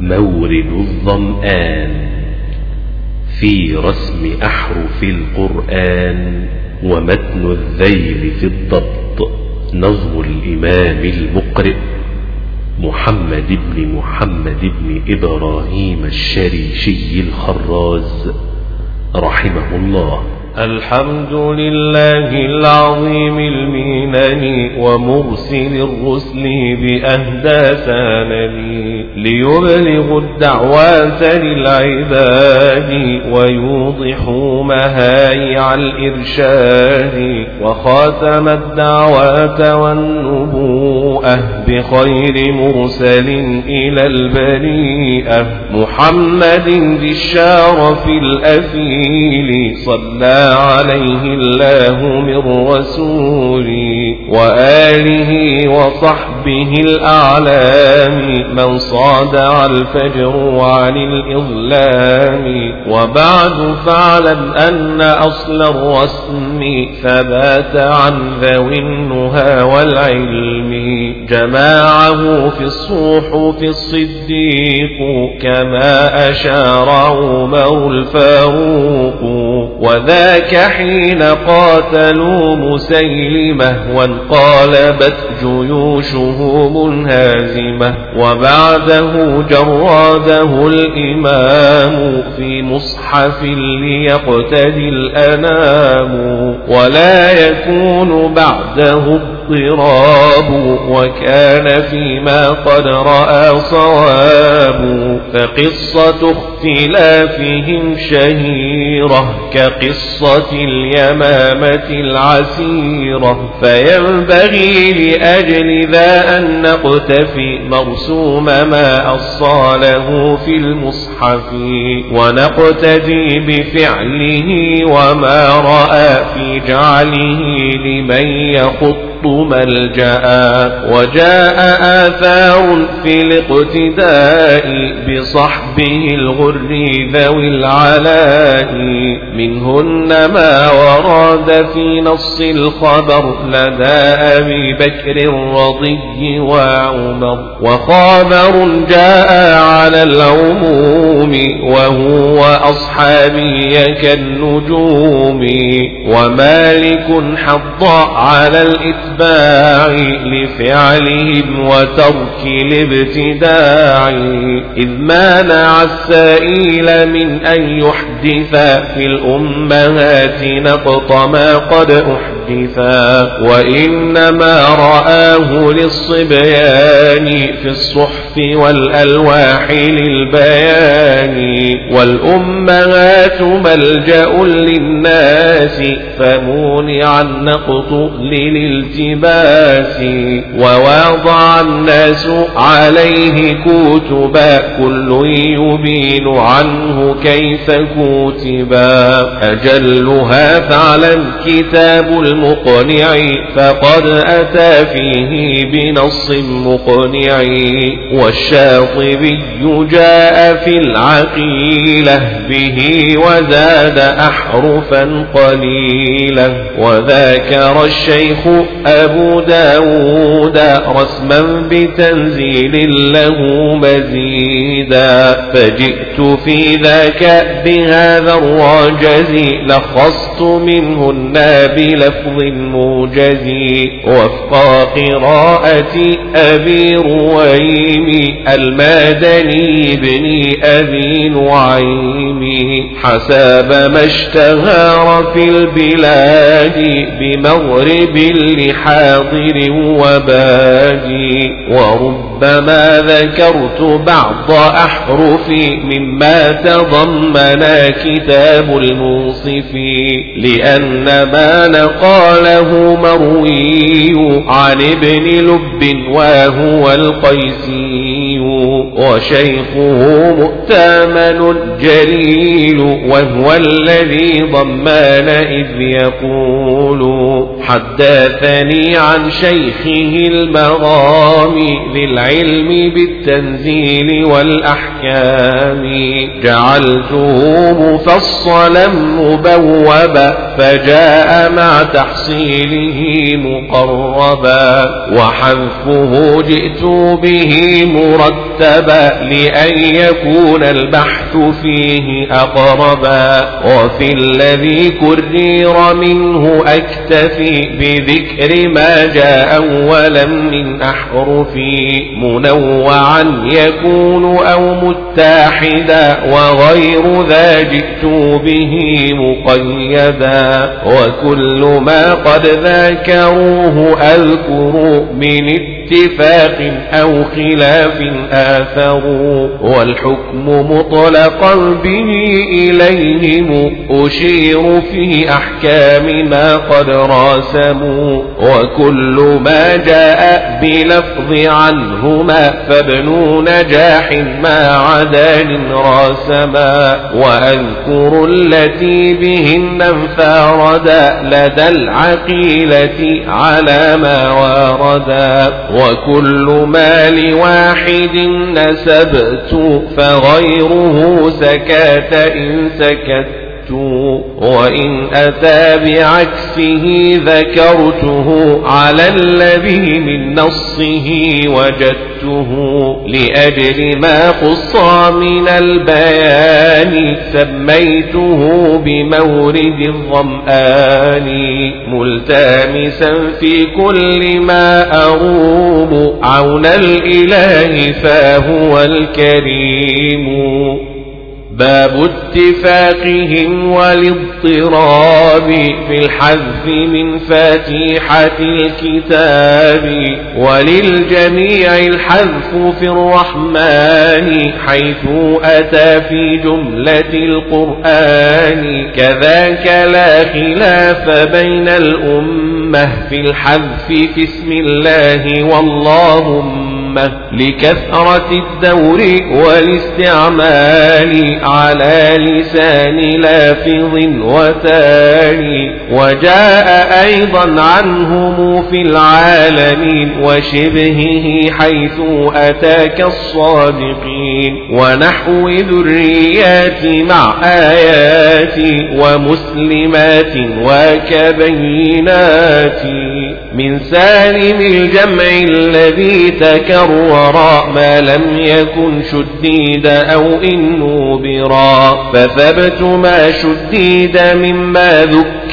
مورد الظمآن في رسم أحرف القرآن ومتن الذيل في الضبط نظم الإمام المقرئ محمد بن محمد بن إبراهيم الشريشي الخراز رحمه الله. الحمد لله العظيم المنن ومرسل الرسل بأهدى ثانني ليبلغ الدعوات للعباد ويوضحوا مهايع الإرشاد وخاتم الدعوات والنبوءة بخير مرسل إلى البريئة. محمد ذي الشارف الأثيل صلى عليه الله من رسولي وآله وصحبه الأعلام. من صادع الفجر عن الإظلام. وبعد فاعلم أن أصل الرسم ثبات عن ذوي النهى والعلم. جماعة في الصحف الصديق كما أشار عمر الفاروق وذاك حين قاتلوا مسيلمة وانقالبت جيوشه منهازمة وبعده جراده الإمام في مصحف ليقتدي الأنام ولا يكون بعده اضطراب وكان فيما قد رأى صواب فقصة اختلافهم شهيرة كقصة اليمامة العسيرة فينبغي لأجل ذا أن نقتفي مرسوم ما أصاله في المصحف ونقتدي بفعله وما رأى في جعله لمن يخط ملجأ وجاء آثار في الاقتداء بصحبه الغر ذوي العلاء منهن ما ورد في نص الخبر لدى أبي بكر رضي وعمر وخبر جاء على العموم وهو أصحابي كالنجوم ومالك حض على الإتباع لفعلهم وترك الابتداع إذ مانع السائل من أن يحدث في الأمهات نقط ما قد أحدثا وإنما رآه للصبيان في الصحف والألواح للبيان والأمهات ملجأ للناس فمونع النقط للالتباس ووضع الناس عليه كتبا كل يبين عنه كيف كتبا أجلها فعلا كتاب المقنع فقد أتى فيه بنص مقنع والشاطبي جاء في العقيلة به وزاد أحرفا قليلا. وذاكر الشيخ أبو داود رسما بتنزيل له مزيدا. فجئت في ذاك بهذا الرجز لخصت منهن بلفظ موجز وفق قراءة أبي رويم المدني بن أبي نعيم. حسب ما اشتهر في البلاد بمغرب لحاضر وبادي وربما ذكرت بعض أحرف مما تضمن كتاب الموصف لأن ما نقاله مروي عن ابن لب وهو القيسي وشيخه مؤتمن جليل وهو الذي ضمان إذ يقول حدثني عن شيخه المغامي للعلم بالتنزيل والأحكام جعلته مفصلا مبوبا فجاء مع تحصيله مقربا. وحذفه جئت به مرتبا لأن يكون البحث فيه أقربا. وفي الذي كرر منه أكتفي بذكر ما جاء أولا من أحرف منوعا يكون أو متحدا وغير ذا جئت به مقيدا. وكل ما قد ذاكروه أذكر من اتفاق أو خلاف آثروا والحكم مطلقا به إليهم أشير في أحكام ما قد راسموا وكل ما جاء بلفظ عنهما فابن نجاح ما عدال راسما وأذكر التي بهن انفاردا لدى العقيلة على ما واردا وكل ما لواحد نسبت فغيره سكات إن سكت وإن أتى بعكسه ذكرته على الذي من نصه وجدته لأجل ما قص من البيان سميته بمورد الظمآن ملتمسا في كل ما أروم عون الإله فهو الكريم باب اتفاقهم والاضطراب في الحذف من فاتحة الكتاب وللجميع الحذف في الرحمن حيث أتى في جملة القرآن كذاك لا خلاف بين الأمة في الحذف في اسم الله واللهم لكثرة الدور والاستعمال على لسان لافظ وتالي وجاء أيضا عنهم في العالمين وشبهه حيث أتاك الصادقين ونحو ذريات مع آيات ومسلمات وكبينات. من سالم الجمع الذي تكرر ما لم يكن شديد أو إن نوبرا فثبت ما شديد مما ذكر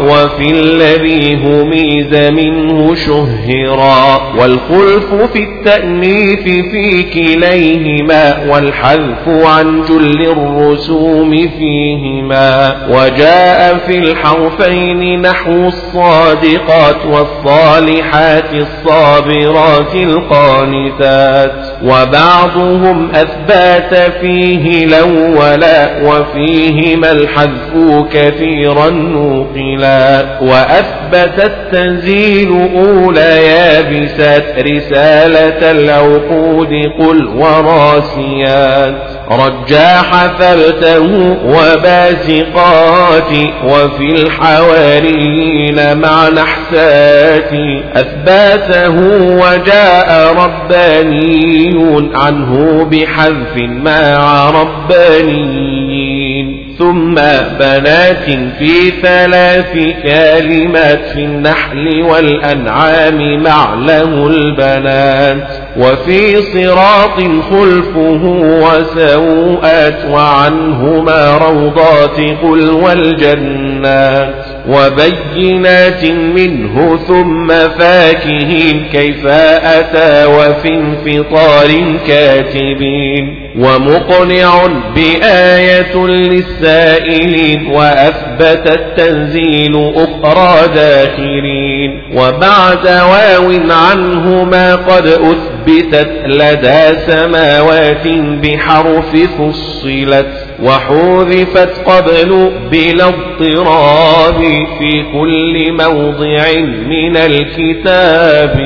وفي الذي هميز منه شهرا والخلف في التأنيث في كليهما والحذف عن جل الرسوم فيهما وجاء في الحرفين نحو الصادقات والصالحات الصابرات القانتات وبعضهم أثبات فيه الأولا وفيهما الحذف كثيرا نوقلا وأثبت التنزيل أولى يابسات رسالة العقود قل وراسيات رجاح ثبته وباسقات وفي الحواريين مع نحسات أثباته وجاء رباني عنه بحذف مع ربانيين ثم بنات في ثلاث كلمات في النحل والأنعام معله البنات. وفي صراط خلفه وسوءات وعنهما روضات قل والجنات. وبينات منه ثم فاكهين كيف أتى وفي انفطار كاتبين ومقنع بآية للسائلين وأثبت التنزيل أخرى داخلين وبعد واو عنهما قد أثبتت لدى سماوات بحرف فصلت وحذفت قبل بلا اضطراب في كل موضع من الكتاب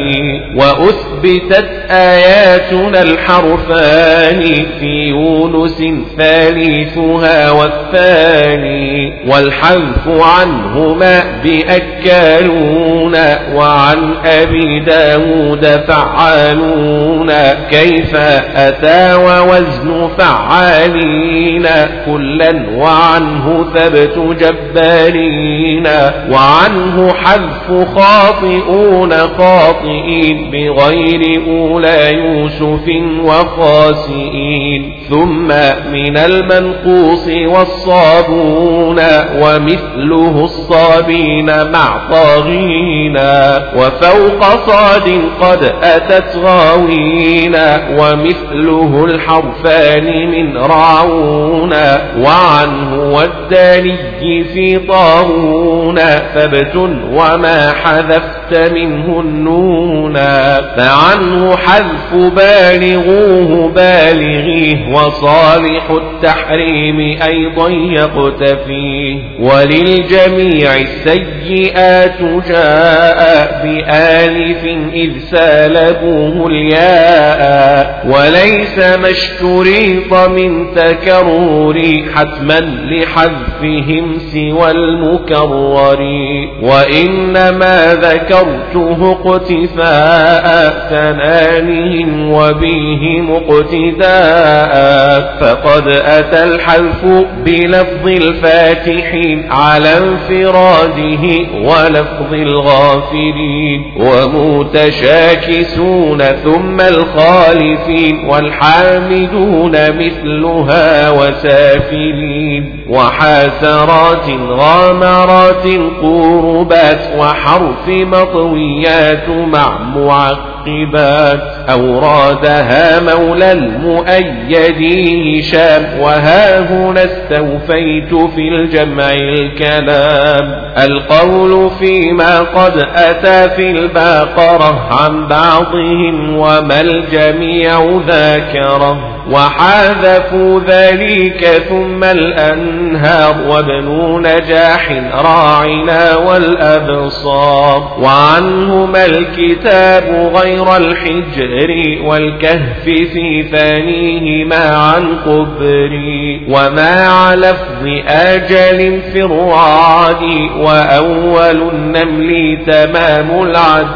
وأثبتت آياتنا الحرفان في يونس ثالثها والثاني والحذف عنهما بأكالون وعن أبي داود فعالون كيف أتى ووزن فعالين. كلا وعنه ثبت جبارين وعنه حذف خاطئون خاطئين بغير أولى يوسف وخاسئين ثم من المنقوص والصابون ومثله الصابين مع طاغين وفوق صاد قد أتت غاوين ومثله الحرفان من راعون وعنه والداني في طاغون ثبت وما حذفت منه النون فعنه حذف بالغوه بالغيه وصالح التحريم أيضا يقتفيه وللجميع السيئات جاء بآلف إذ سالبوه الياء وليس ما اشتريط من تكرر حتما لحذفهم سوى المكرر وإنما ذكرته اقتفاء ثنانهم وبه مقتداء. فقد أتى الحذف بلفظ الفاتحين على انفراده ولفظ الغافلين. ومتشاكسون ثم الخالفين والحامدون مثلها وسافلين. وحاسرات غامرات قربات وحرف مطويات مع معقبات. أورادها مولى المؤيد هشام وها هنا استوفيت في الجمع الكلام. القول فيما قد أتى في الباقرة عن بعضهم وما الجميع ذاكره. وحاذفوا ذلك ثم الأنهار وابن نجاح راعنا والأبصار. وعنهما الكتاب غير الحجر والكهف في ثانيهما عن قبر وما على لفظ آجل في الرعاد وأول النمل تمام العد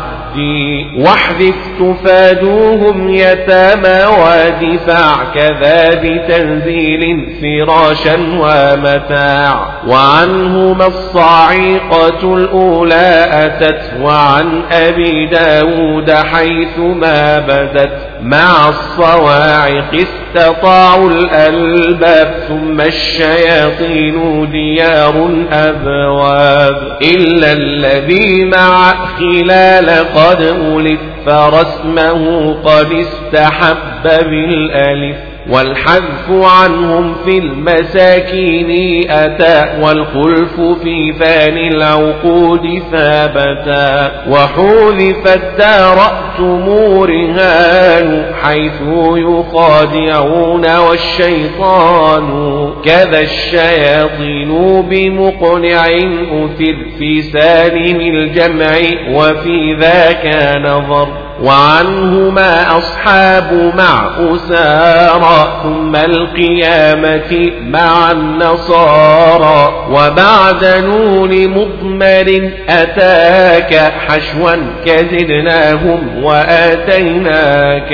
واحذف تفادوهم يتامى وادفاع كذا بتنزيل فراشا ومتاع. وعنهما الصاعقة الأولى أتت وعن أبي داود حيثما بدت. مع الصواعق استطاعوا الألباب ثم الشياطين ديار أبواب إلا الذي مع خلال قد أولف فرسمه قد استحب بالألف والحذف عنهم في المساكين أتى والخلف في ثاني العقود ثابتا وحذفت دارأتم رهان حيث يخادعون والشيطان كذا الشياطين بمقنع أثر في سالم الجمع وفي ذاك نظر وعنهما أصحاب مع أسارى ثم القيامة مع النصارى. وبعد نون مضمر أتاك حشوا كزدناهم وآتيناك.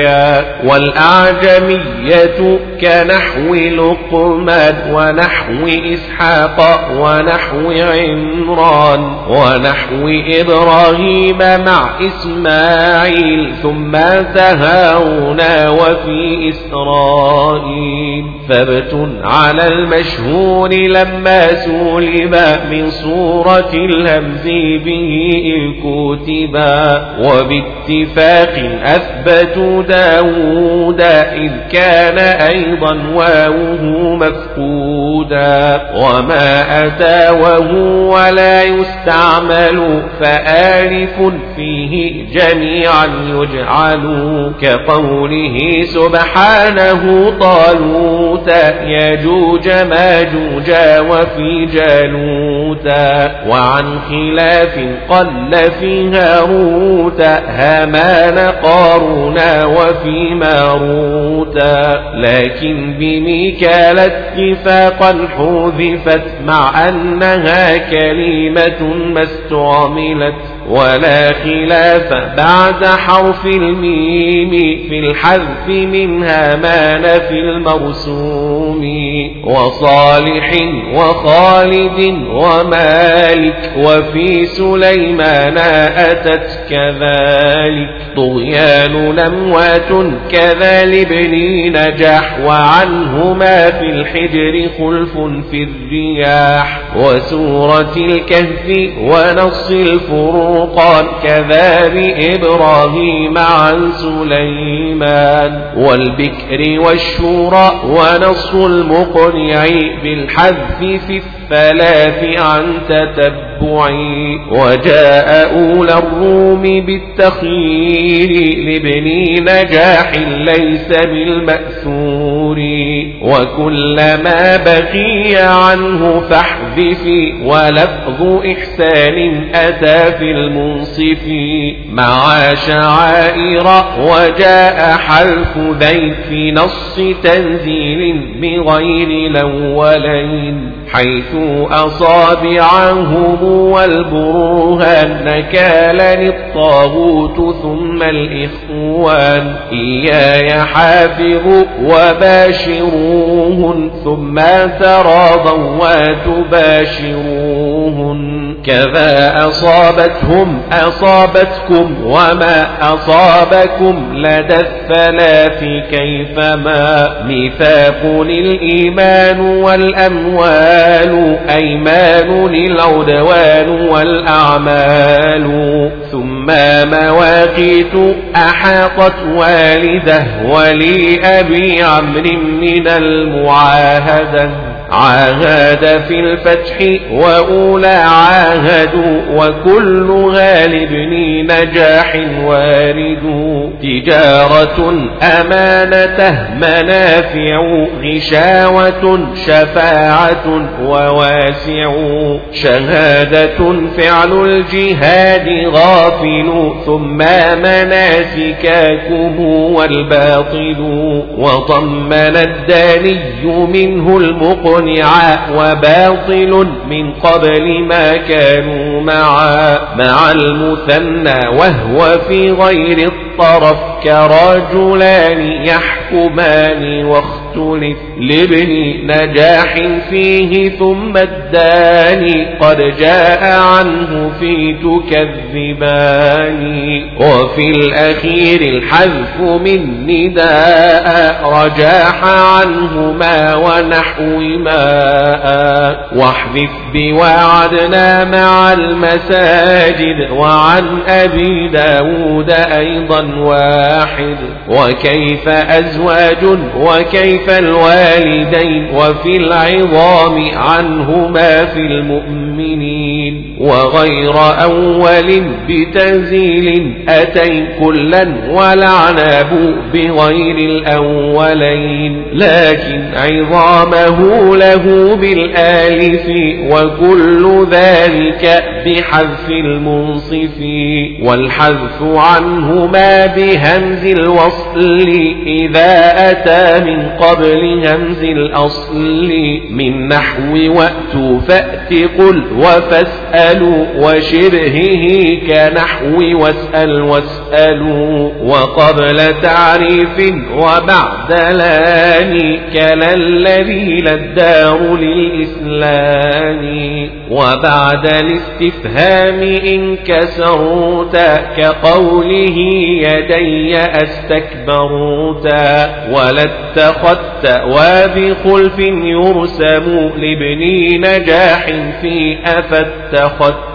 والأعجمية كنحو لقمان ونحو إسحاق ونحو عمران ونحو إبراهيم مع إسماعيل. ثم تهاون وفي إسرائيل. ثبت على المشهور لما سولب من صورة الهمز به إذ كتبا وباتفاق أثبتوا داود إذ كان أيضا واوه مفقودا. وما أتى وهو ولا يستعمل فآلف فيه جميعا يجعل كقوله سبحانه طالوت يجوج ماجوج وفي جالوت وعن خلاف قل في هاروت هامان قارون وفي ماروت لكن بميكال اتفاقا حذفت مع أنها كلمة ما استعملت ولا خلاف بعد حرف الميم في الحذف منها ما في المرسوم. وصالح وخالد ومالك وفي سليمان أتت كذلك. طغيان لموات كذا لابن نجح وعنهما في الحجر خلف في الرياح. وسورة الكهف ونص الفرقان كذا بإبراهيم عن سليمان والبكر والشورى ونص المقنع بالحذف في الثلاث عن تتبع وجاء أولى الروم بالتخيير لابن نجاح ليس بالمأثور وكلما بقي عنه فاحذف ولفظ إحسان أتى في المنصف مع شعائر وجاء حلف ذي في نص تنزيل بغير الأولين حيث أصابعهم والبرهان نكالا الطاغوت ثم الإخوان. إياي حافظوا وباشروهن ثم تراضوا وتباشروهن. كذا أصابتهم أصابتكم وما أصابكم لدى الثلاث كيفما ميثاق الإيمان والأموال أيمان العدوان والأعمال ثم مواقيت أحاطت والده ولي أبي عمرو من المعاهدة عاهد في الفتح وأولى عاهدوا وكل غالب نجاح وارد. تجارة أمانته منافع غشاوة شفاعة وواسع. شهادة فعل الجهاد غافل ثم مناسكاكم والباطل. وضمن الداني منه المقر مقنعا وباطل من قبل ما كانوا معا مع المثنى وهو في غير الطرف كرجلان يحكمان واختلف لابن نجاح فيه ثم الداني قد جاء عنه في تكذبان. وفي الأخير الحذف من نداء رجاح عنهما ونحو ماء. واحذف بوعدنا مع المساجد وعن أبي داود أيضا واحد. وكيف أزواج وكيف الوالدين وفي العظام عنهما في المؤمنين وغير أول بتنزيل أتي كلا والعناب بغير الأولين لكن عظامه له بالآلف وكل ذلك بحذف المنصف والحذف عنهما بهمز الوصل إذا أتى من قبل همز الأصل من نحو وأت فأت قل وفاسألوا وشبهه كنحو واسأل واسألوا وقبل تعريف وبعد لأن كلا الذي للدار للإسلام وبعد الاستفهام إن كسرت كقوله يدي أستكبرت ولا what وبخلف يرسم لابن نجاح في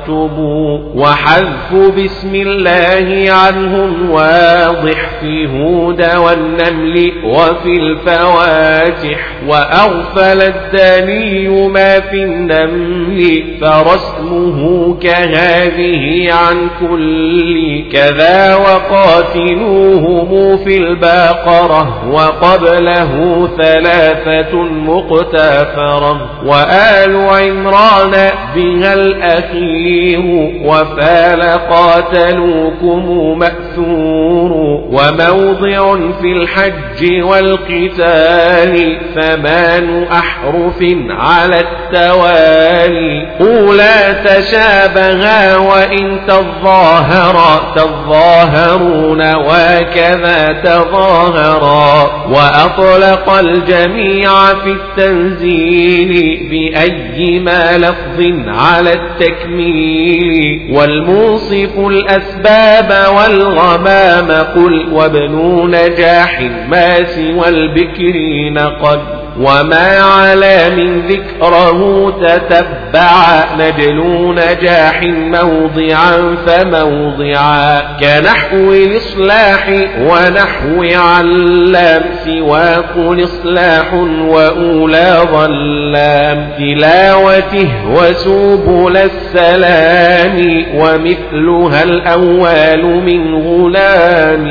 واكتبوا وحذف بسم الله عنهم واضح في هود والنمل وفي الفواتح وأغفل الداني ما في النمل فرسمه كهذه عن كل كذا وقاتلوهم في الباقرة وقبله ثلاثة مقتفرة وآل عمران بها الأخير وفال قاتلوكم مأثور وموضع في الحج والقتال ثمان أحرف على التوالي. أولى تشابها وإن تظاهرا تظاهرون وكذا تظاهرا. وأطلق الجميع في التنزيل بأيما لفظ على التكميل. والموصف الأسباب والغمام قل وابن نجاح ما سوى البكر نقل وما على من ذكره تتبع نجل نجاح موضعا فموضعا كنحو الإصلاح ونحو علام سواق الإصلاح وأولى ظلام تلاوته وسبل السلام ومثلها الأول من غلام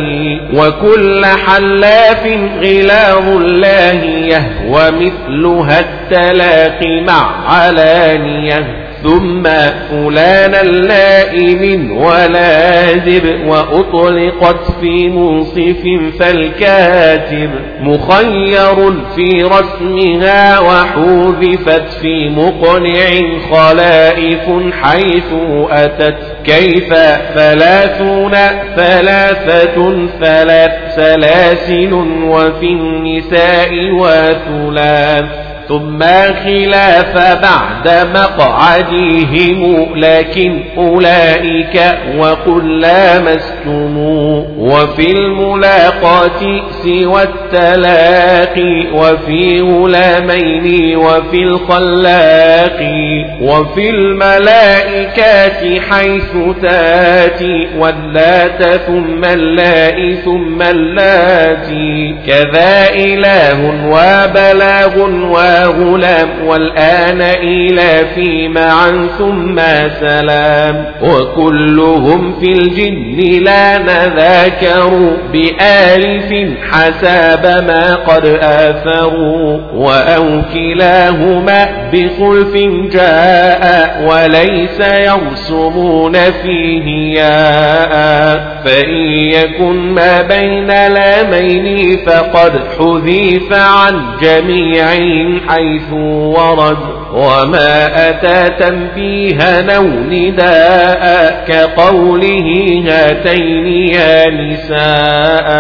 وكل حلاف غلاظ الله يهوى ومثلها التلاقي مع علانية. ثم فلان اللائم ولازب وأطلقت في منصف فالكاتب مخير في رسمها وحوذفت في مقنع خلائف حيث أتت كيف ثلاثون ثلاثة ثلاث سلاسل وفي النساء وثلاث ثم خلاف بعد مقعدهم لكن أولئك وقل لامستم وفي الملاقاة سوى التلاقي وفي غلامين وفي الخلاق وفي الملائكات حيث تأتي. واللات ثم اللاء ثم اللاتي. كذا إله وبلاغ و غلام والآن إلى في معا ثم سلام. وكلهم في الجن لا نذاكروا بآلف حساب ما قد آثروا. وأو كلاهما بخلف جاء وليس يرسمون فيه ياء. فإن يكن ما بين لامين فقد حذيف عن جميعهم حيث ورد وما أتى تنبيها أو نداء كقوله هاتين يا نساء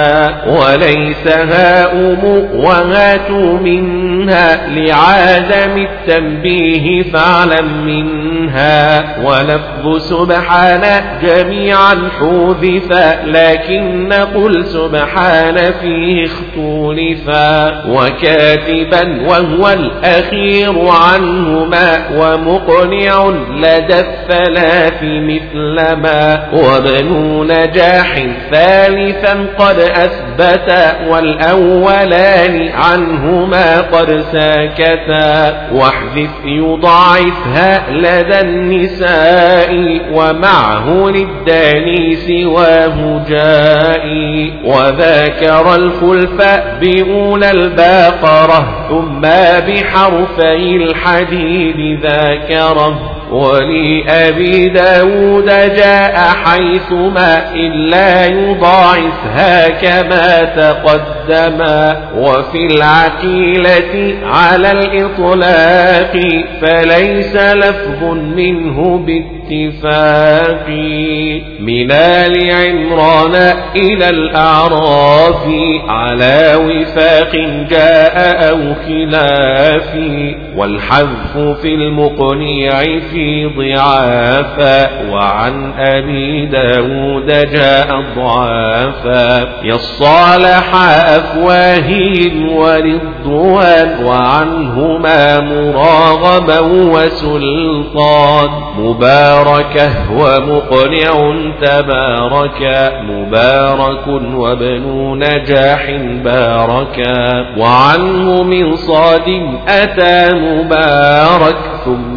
وليس هاؤم وهاتوا منها لعادم التنبيه فاعلم منها ولفظ سبحان جميعا حذف لكن قل سبحان فيه اختلفا وكاتبا وهو الأخير عنهما ومقنع لدى الثلاث مثل ما وابن نجاح ثالثا قد أثبت والأولان عنهما قد ساكتا. واحذف يضاعفها لدى النساء ومعه للداني سواه جائي. وذاكر الخلف بأولى الباقرة ثم بحرفي الحديد ذاكره. ولأبي داود جاء حيثما إلا يضاعفها كما تقدما وفي العقيلة على الإطلاق فليس لفظ منه باتفاق من آل عمران إلى الأعراف على وفاق جاء أو خلاف والحذف في المقنع في ضعافا وعن أبي داود جاء ضعافا يصالح أفواههم مباركة ومقنع تبارك مبارك وابن نجاح باركا وعنه من صاد أتى مبارك ثم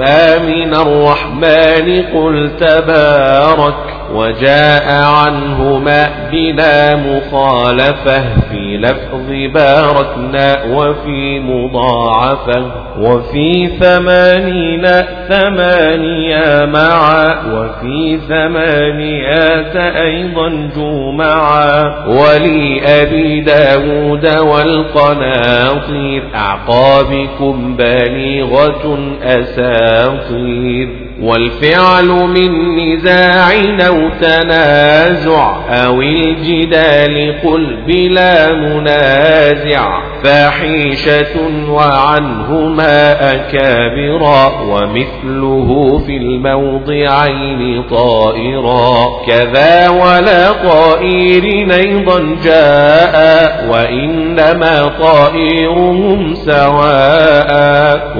من الرحمن قل تبارك. وجاء عنهما بلا مخالفة في لفظ باركنا وفي مضاعفة وفي ثمانين ثمانية معا وفي ثمانيات أيضا جمعا. ولي أبي داود والقناطير أعقابكم بالغة أساطير. والفعل من نزاع أو تنازع أو الجدال قل بلا منازع. فاحيشة وعنهما أكابرا ومثله في الموضعين طائرا. كذا ولا طائر أيضا جاء وإنما طائرهم سواء.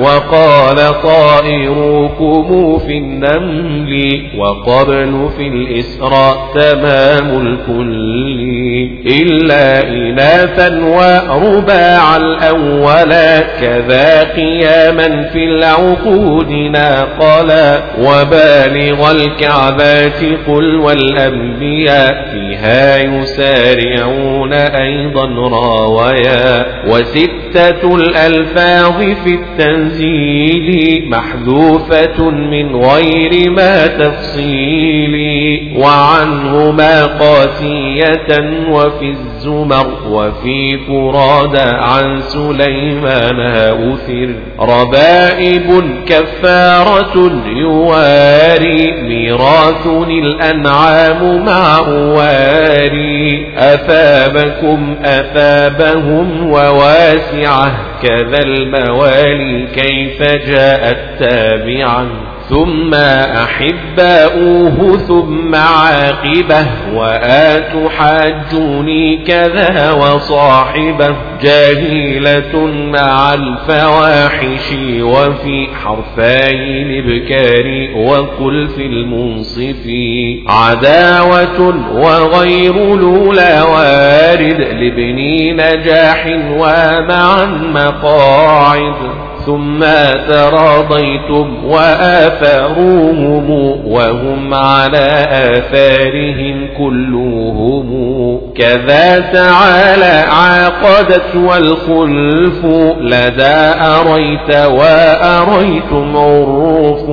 وقال طائركم في النمل وقبل في الإسراء تمام الكل إلا إناثا ورباع الأول كذا قياما في العقود ناقلا وبالغ الكعبات قل والأنبياء فيها يسارعون أيضا راويا وستة الألفاظ في التنزيل محذوفة من غير ما تفصيل وعنهما قاسية وفي الزمر وفي فراد عن سليمان أثر ربائب كفارة يواري ميراث الأنعام مع أواري. أثابكم أثابهم وواسعة كذا الموالي كيف جاءت تابعا. ثم أحباؤه ثم عاقبه وآت حاجوني كذا وصاحبه جاهلة مع الفواحش وفي حرفي الإبكار وقل في المنصف عداوة وغير لولا وارد لابن نجاح ومعا مقاعد ثم تراضيتم وآثروهم وهم على آثارهم كلهم كذا تعالى عاقدت والخلف لدى أريت وأريتم عرف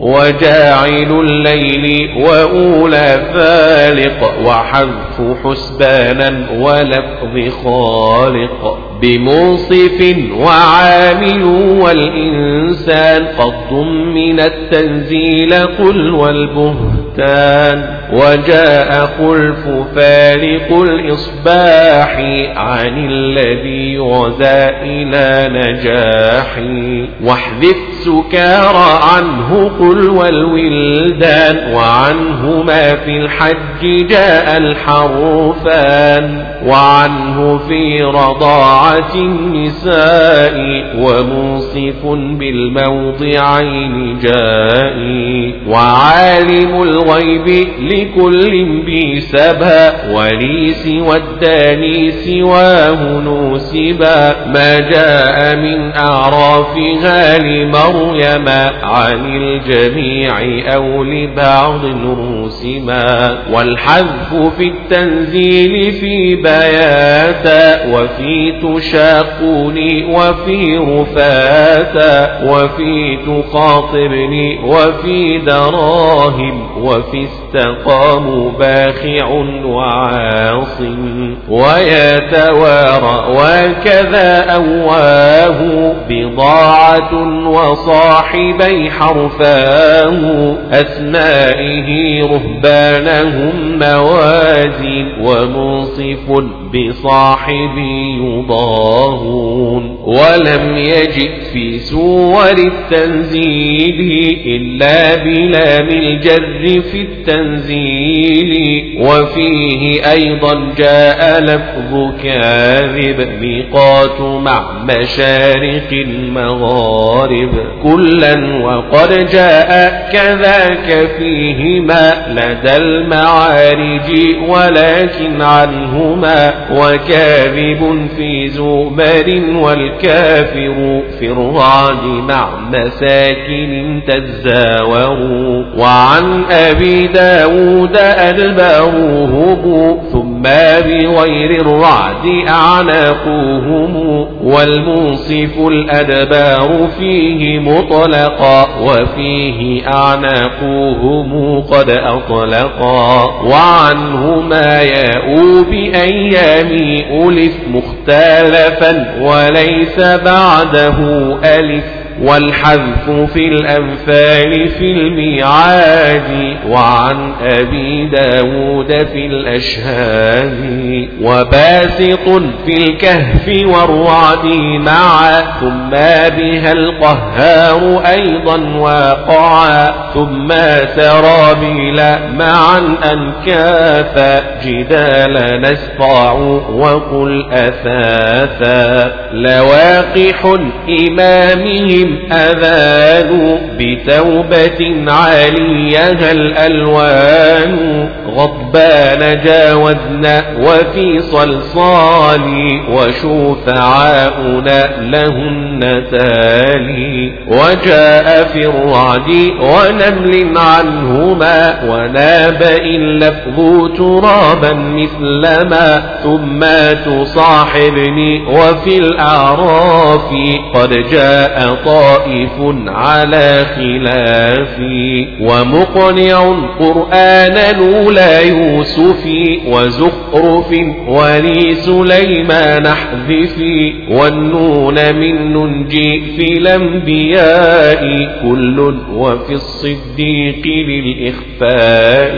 وجاعل الليل وأولى فالق وحذف حسبانا ولفظ خالق بمنصف وعامل والإنسان قد ضمن التنزيل قل والبهتان وجاء خلف فارق الإصباح عن الذي غزا إلى نجاح واحذف سكارى عنه قل والولدان وعنهما في الحج جاء الحرفان وعنه في النساء وموصف بالموضعين جائي وعالم الغيب لكل بسبا ولي سوى الداني سواه نوسبا ما جاء من أعرافها لمريم عن الجميع أو لبعض رسما. والحذف في التنزيل في بياتا وفي تشاقوني وفي رفاتا وفي تخاطبني وفي دراهم وفي استقاموا باخع وعاص ويتوارى وكذا أواه بضاعة وصاحبي حرفاه أسمائه رهبانهم موازين ومنصف بصاحبي يضاف يضاهون ولم يجئ في سور التنزيل إلا بلام الجر في التنزيل. وفيه أيضا جاء لفظ كاذب ميقات مع مشارق المغارب. كلا وقد جاء كذاك فيهما لدى المعارج ولكن عنهما. وكاذب في زمر والكافر في الرعد مع مساكن تزاوروا وعن أبي داود أدبروه ثم بغير الرعد أعناقوهم والمنصف الأدبار فيه مطلقا وفيه أعناقوهم قد أطلقا وعنهما ياءوا بأيام ألف مختلفا وليس بعده ألف. والحذف في الأنفال في الميعاد وعن أبي داود في الأشهاد وباسط في الكهف والرعد معا ثم بها القهار أيضا واقعا ثم سرابيل معا أنكاثا جدال نسطع وقل أثاثا. لواقح إمامهم بهم أذان بتوبة عاليها الألوان غضبان جاوزنا وفي صلصال وشوفعاؤنا لهن تالي وجاء في الرعد ونمل عنهما وناب إن لفظ ترابا مثل ما ثم تصاحبني وفي الأعراف قد جاء طائف على خلاف. ومقنع قرآن الأولى يوسف. وزخرف ولي سليمان احذف. والنون من ننجي في الأنبياء. كل وفي الصديق للإخفاء.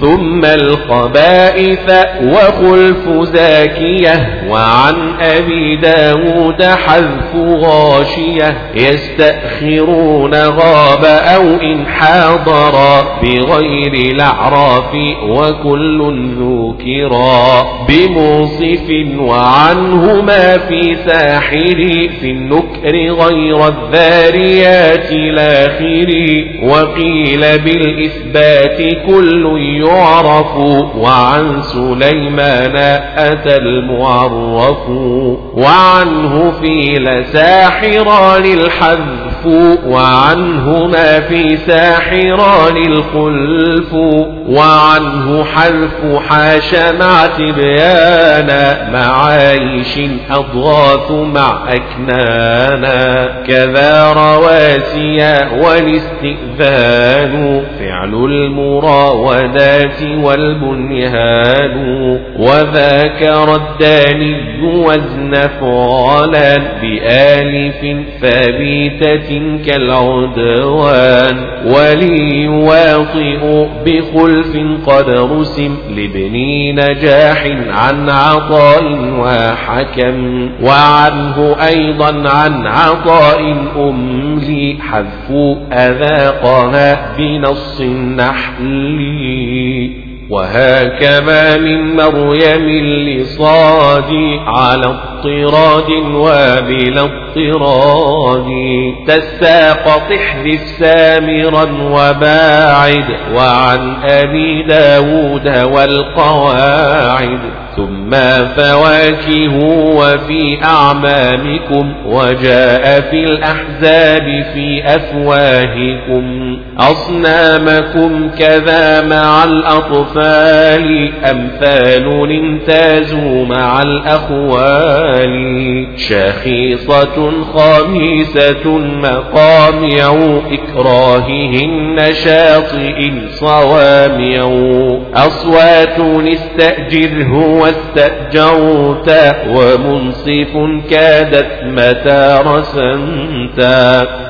ثم الخبائث وخلف زاكية. وعن أبي داود حذف غاشية. يستأخرون غاب أو إن حاضر بغير الأعراف وكل ذكرا بموصف وعنهما في ساحر في النكر غير الذاريات الآخر وقيل بالإثبات كل يعرف وعن سليمان أتى المعرف وعنه في لساحران الحذف. وعنهما في ساحران الخلف وعنه حذف حاش مع تبيانا معايش أضغاث مع أكنانا كذا رواسيا والاستئذان فعل المراودات والبنيان وذاك رداني وزن فعلا بآلف ثابتة كالعدوان ولي يواطئ بخلف قد رسم لابن نجاح عن عطاء وحكم. وعنه أيضا عن عطاء أملي حذف أذاقها بنص النحل. وهكذا من مريم لصاد على اضطراد وبلا اضطراد. تساقط احذف سامرا وباعد وعن أبي داود والقواعد. ثم فواكه وفي أعمامكم وجاء في الأحزاب في أفواهكم أصنامكم كذا مع الأطفال أمثال امتازوا مع الأخوال شخيصة خميسة مقامع إكراههن شاطئ صوامع أصوات استأجره واستأجرت ومنصف كادت متى رسمت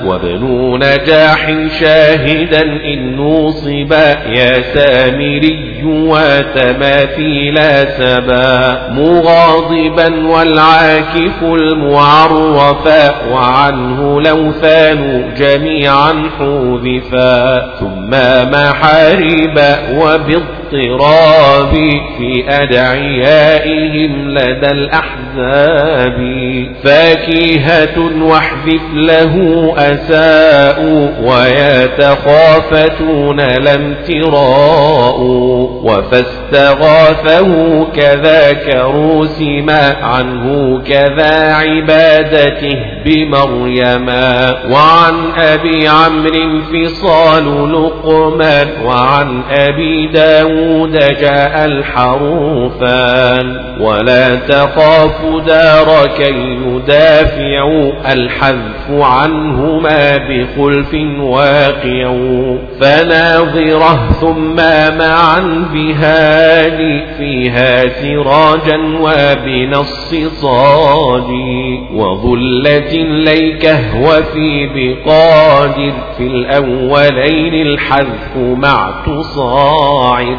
وابن نجاح شاهدا إن نوصب يا سامري وتماثيل سبا مغاضبا والعاكف المعرفا وعنه لو ثانوا جميعا حوذفا ثم محارب وباضطراب في أدعيائهم لدى الأحزاب. فاكهة واحذف له أساء ويتخافتون لم تراء وفاستغاثه كذاك روسما عنه كذا عبادته بمريما وعن أبي عمرو فصال لقمان وعن أبي داود جاء الحروفان ولا تخاف دار كي يدافع الحذف عنهما بخلف واقع فناظرة ثم معا بهادي فيها سراجا وبنص صادي وظلة ليكه وفي بقادر في الأولين الحذف مع تصاعد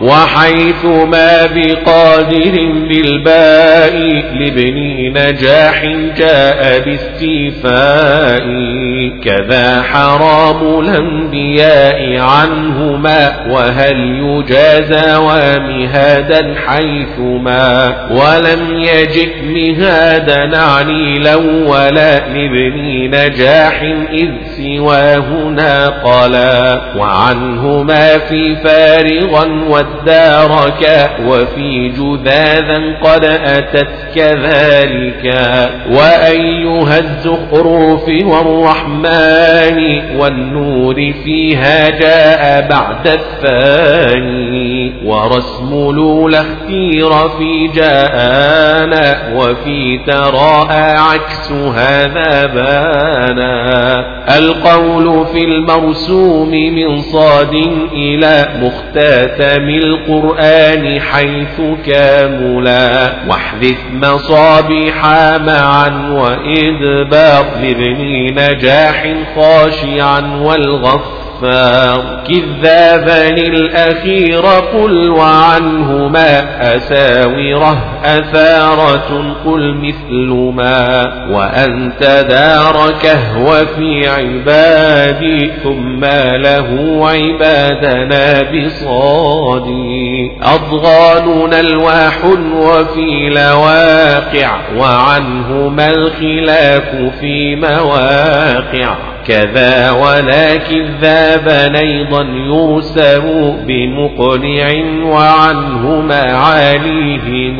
وحيث ما بقادر بالباء لابن نجاح جاء باستيفاء كذا حرام الأنبياء عنهما وهل يجازى ومهادا حيثما؟ ولم يجئ مهادا نعني الأولى لابن نجاح إذ سواه ناقلا وعنهما في فارغا والدارك وفي جذاذا قد أتت كذلك وأيها الزخرف والرحمن والنور فيها جاء بعد الثاني. ورسم لولا اختير في جاءنا وفي تراءى عكس هذا بانا القول في المرسوم من صاد إلى مختتم القرآن حيث كاملا واحذف مصابيح معا وإدبار لابن نجاح خاشعا والغفار الكفار كذابا الأخير قل وعنهما أساوره. أثارة قل مثل ما. وأنت داركه وفي عبادي ثم له عبادنا بصادي. أضغاننا ألواح وفي لواقع. وعنهما الخلاف في مواقع. كذا ولكن ذابا أيضا يرسم بمقنع وعنه معاليهم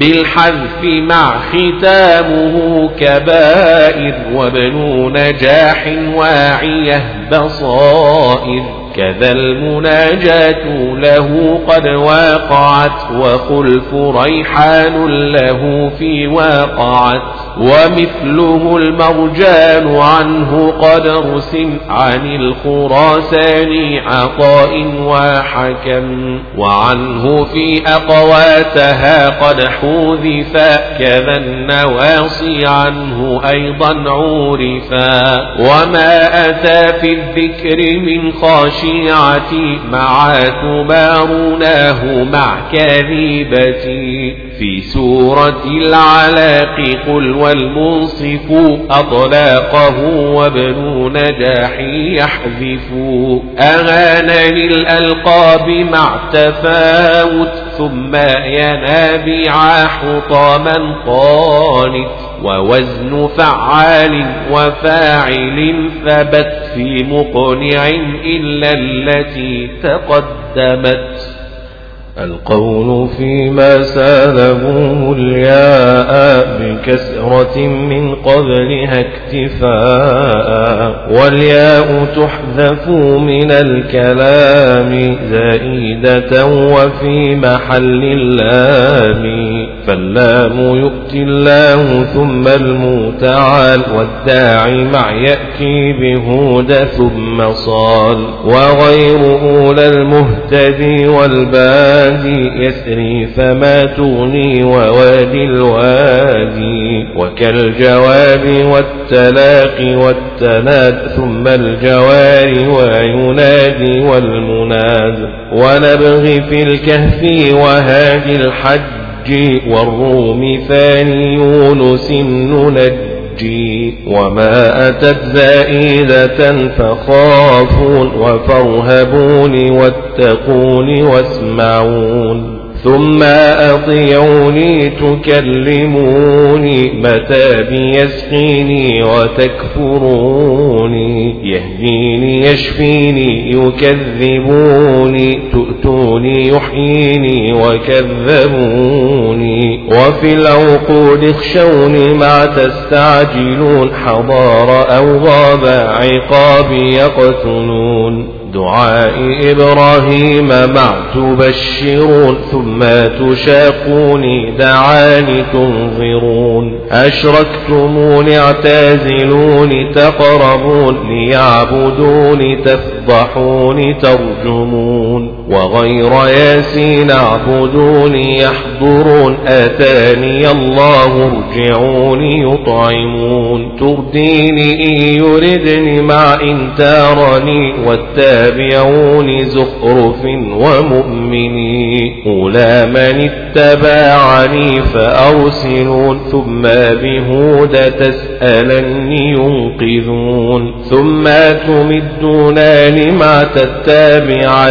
بالحذف مع ختامه كبائر وابن نجاح واعية بصائر كذا المناجاة له قد واقعت وخلف ريحان له في واقعت ومثله المرجان عنه قد رسم عن الخراسان عطاء وحكم وعنه في أقواتها قد حوذفا كذا النواصي عنه أيضا عورفا وما أتى في الذكر من خاشعتي مع تمارناه مع كذيبتي في سورة العلاق قل والمنصف أطلاقه وابن نجاح يحذف. أغان للألقاب مع تفاوت ثم ينابيع حطاما قانت ووزن فعال وفاعل ثبت في مقنع إلا التي تقدمت. القول فيما سالبوه الياء بكسرة من قبلها اكتفاء والياء تحذف من الكلام زائدة وفي محل اللام فاللام يؤتي الله ثم المتعال والداعي مع يأتي بهود ثم صال وغير أولى المهتدي والبادي يسري فما تغني ووادي الوادي وكالجواب والتلاقي والتناد ثم الجوار وينادي والمناد ونبغ في الكهف وهادي الحج والروم ثاني يونس ننجي وما أتت زائدة فخافون وفارهبون واتقون واسمعون ثم أطيعوني تكلموني متى بيسقيني وتكفروني يهديني يشفيني يكذبوني تؤتوني يحييني وكذبوني وفي العقود اخشوني ما تستعجلون حضار أو غاب عقاب يقتلون دعاء إبراهيم مع تبشرون ثم تشاقوني دعاني تنظرون. أشركتموني اعتازلوني تقربون ليعبدوني تفضحوني ترجمون. وغير ياسين اعبدوني يحضرون آتاني الله ارجعوني يطعمون. ترديني إن يردني مع إن تارني والتابعون زخرف ومؤمني. أولى من اتبعني فأرسلون ثم بهود تسألني ينقذون. ثم تمدونني مع تتابعا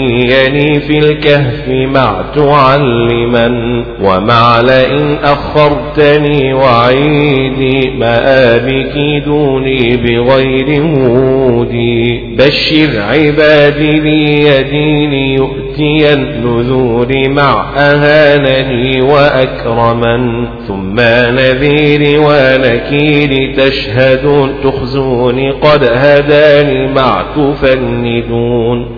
يهديني في الكهف مع تعلما ومع لئن أخرتني وعيدي مآبك دوني بغير هودي بشر عبادي لي يديني يؤتي النذور مع أهانني وأكرما ثم نذير ونكير تشهدون تخزوني قد هداني مع تفندون.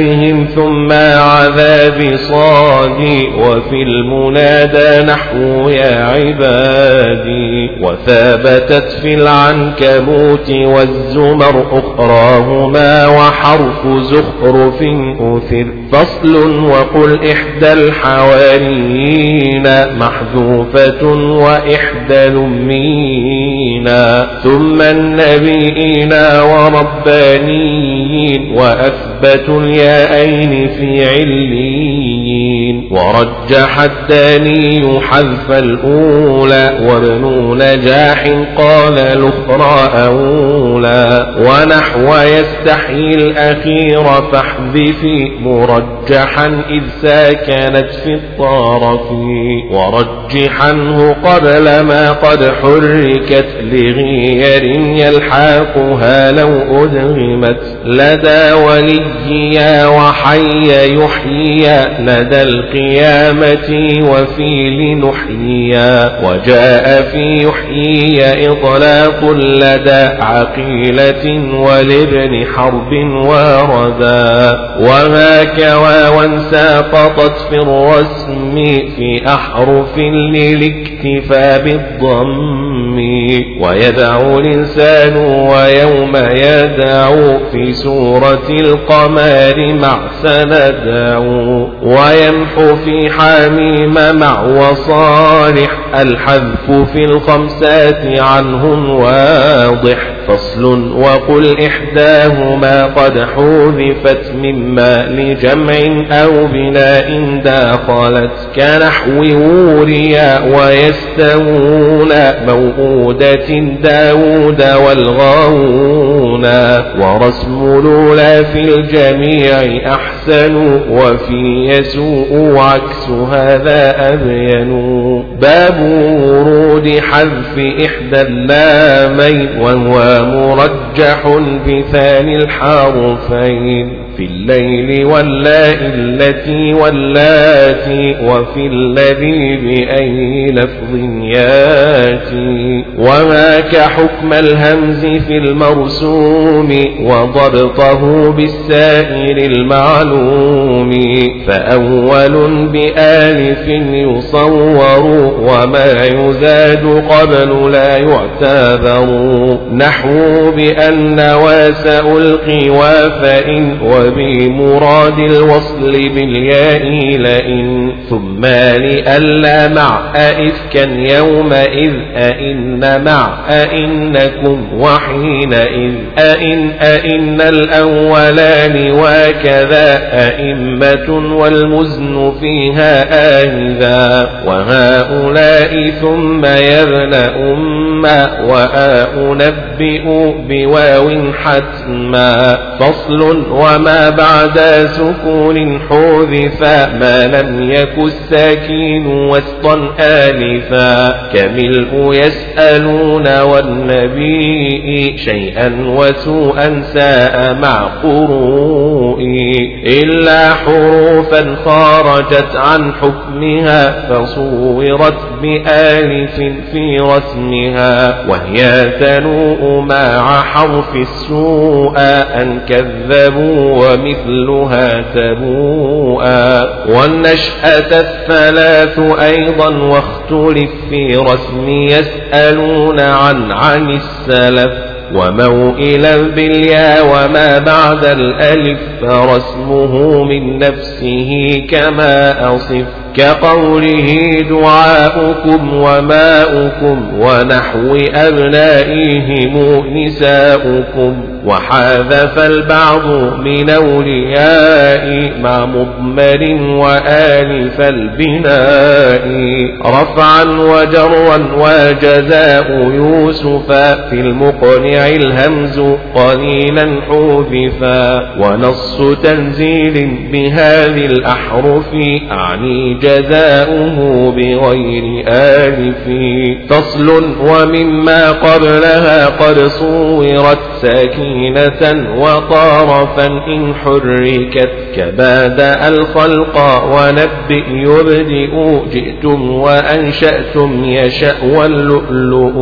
إلافهم ثم عذاب صادي وفي المنادى نحو يا عبادي. وثابتت في العنكبوت والزمر أخراهما وحرف زخرف أثر. فصل وقل إحدى الحواريين محذوفة وإحدى الأمين ثم النبيين وربانيين. وأثبت الياءين في عليين. ورجح الثاني حذف الأولى وابن نجاح قال الأخرى أولى. ونحو يستحيي الأخير فاحذفي مرجحا إذ ساكنت في الطرف. ورجحنه قبل ما قد حركت لغير يلحاقها لو أدغمت. لدى وليا وحي يحيي لدى القيامة وفي لنحييا وجاء في يحيي إطلاق لدى عقيلة ولابن حرب وردا وهاك واوا ساقطت في الرسم في أحرف للاكتفى بالضم. ويدعو الإنسان ويوم يدعو في سورة القمر سندعو ويمحو في حميم مع وصالح. الحذف في الخمسات عنهم واضح. فصل وقل إحداهما قد حذفت مما لجمع أو بناء داخلت كنحو وريا ويستوون موؤودة داود والغاوون. ورسم الأولى في الجميع أحسن وفي يسوء عكس هذا أبين. باب ورود حذف إحدى اللامين وهو مرجح بثاني الحرفين. في الليل واللاء التي واللاتي وفي الذي بأي لفظ ياتي وما كحكم الهمز في المرسوم وضبطه بالسائر المعلوم. فأول بآلف يصور وما يزاد قبل لا يعتبر. نحو بأن واسأ القوى فإن وبمراد الوصل بالياء لئن ثم لألا مع أئفكا يومئذ أئن مع أئنكم وحينئذ أئن أئن الأولان وكذا أئمة والمزن فيها آنذا وهؤلاء ثم يبن أما وأنبئ بواو حتما فصل وما بعد سكون حذفا ما لم يك الساكين وسطا آلفا كملء يسألون والنبي شيئا وسوءا ساء مع قروء إلا حروفا خرجت عن حكمها فصورت بآلف في رسمها وهي تنوء مع حرف السوء أن كذبوا ومثلها تبوءا والنشأة الثلاث أيضا واختلف في رسم يسألون عن عن السلف وموئلا باليا وما بعد الألف فرسمه من نفسه كما أصف كقوله دعاؤكم وماؤكم ونحو أبنائهم نساؤكم وحذف البعض من أولياء مع مضمر وآلف البناء رفعا وجرا وجزاء يوسف في المقنع الهمز قليلا حذفا ونص تنزيل بهذه الأحرف أعني جزاؤه بغير آلف فصل ومما قبلها قد صورت ساكنة وطرفا إن حركت كبادأ الخلق ونبئ يبدئ جئتم وأنشأتم يشأ واللؤلؤ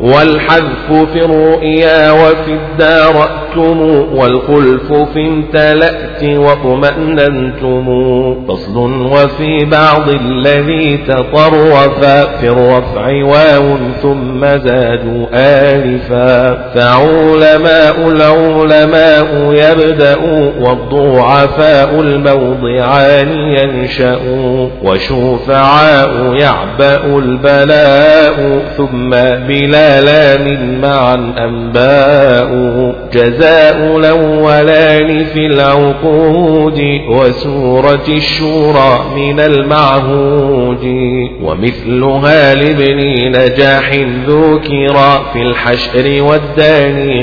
والحذف في الرؤيا وفي الدارأتم والخلف في امتلأت وأطمأننتم فصل وفي بعض الذي تطرف في الرفع واو ثم زادوا آلفا العلماء يبدأ والضعفاء الموضعان ينشأ وشفعاء يعبأ البلاء ثم بلا لام معا أنباء جزاء الأولان في العقود وسورة الشورى من المعهود ومثلها لابن نجاح ذكرا في الحشر والداني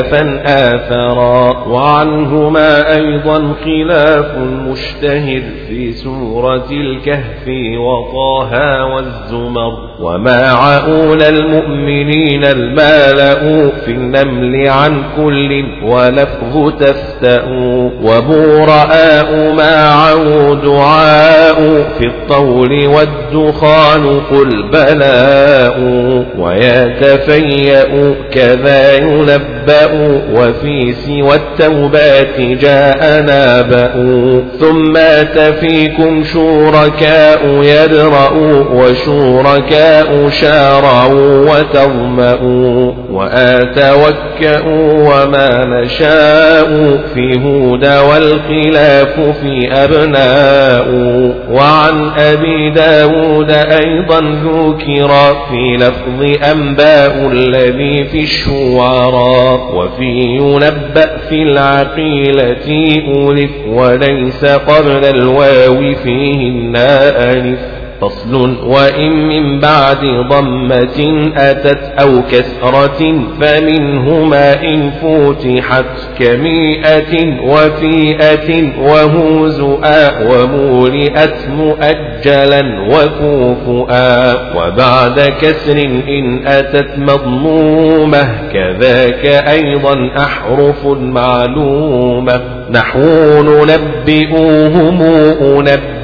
خلافا آثرا وعنهما أيضا خلاف مشتهر في سورة الكهف وطه والزمر. وما أولى المؤمنين المالأ في النمل عن كل ولفظ تفتأ وبوراء معه دعاء في الطول والدخان قل بلاء ويتفيأ كذا ينبأ وفي سوى التوبات جاء نابأ ثم تفيكم شركاء يدرأ وشركاء شارعوا وتظمأوا وآتوكأوا وما نشاء في هود والخلاف في أبناء وعن أبي داود أيضا ذكر في لفظ أنباء الذي في الشعراء وفي ينبأ في العقيلة ألف وليس قبل الواو فيهن ألف فصل وإن من بعد ضمة أتت أو كسرة فمنهما إن فتحت كمئة وفيئة وهوزؤا ومولئت مؤجلا وكوفؤا وبعد كسر إن أتت مضمومة كذاك أيضا أحرف معلومة نحو ننبئوهم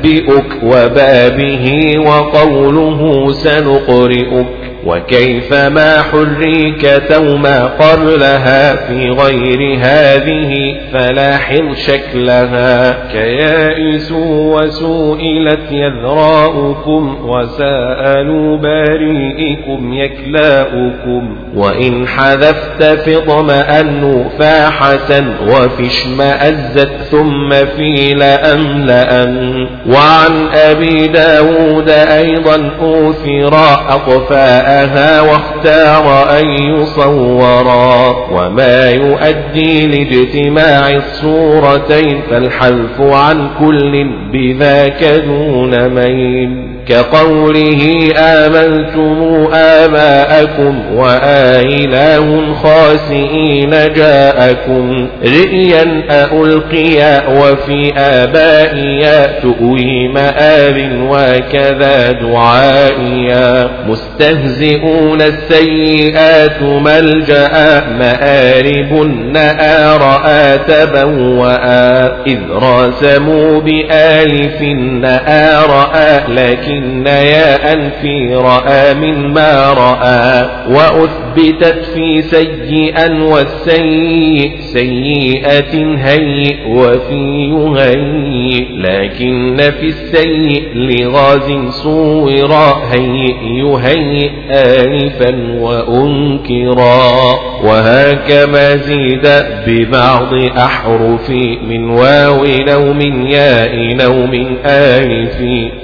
أنبئك وبابه وقوله سنقرئك. وكيف ما حريك توما قبلها في غير هذه فلاحظ شكلها كيائس وسئلت يذراؤكم وسألوا بريئكم يكلاؤكم وإن حذفت فضمأن فاحة وفي اشمأزت ثم في لأملأن وعن أبي داود أيضا أوثرا أطفاء أباها واختار أن يصورا وما يؤدي لاجتماع الصورتين فالحذف عن كل بذاك دون مين كقوله آمنتم آباءكم وآله خاسئين جاءكم رئيا ألقيا وفي آبائيا تؤوي مآب وكذا دعائيا مستهزئون السيئات ملجأ مآرب نآر تبوأ إذ راسموا بآلف نآر لكن إن ياء في رأى من ما رأى وأثبتت في سيئا والسيء سيئة هيئ وفي يهيئ. لكن في السيء لغاز صورا هيئ يهيئ آنفا وأنكرا. وهكما زيد ببعض أحرف من واو أو من ياء أو من آلف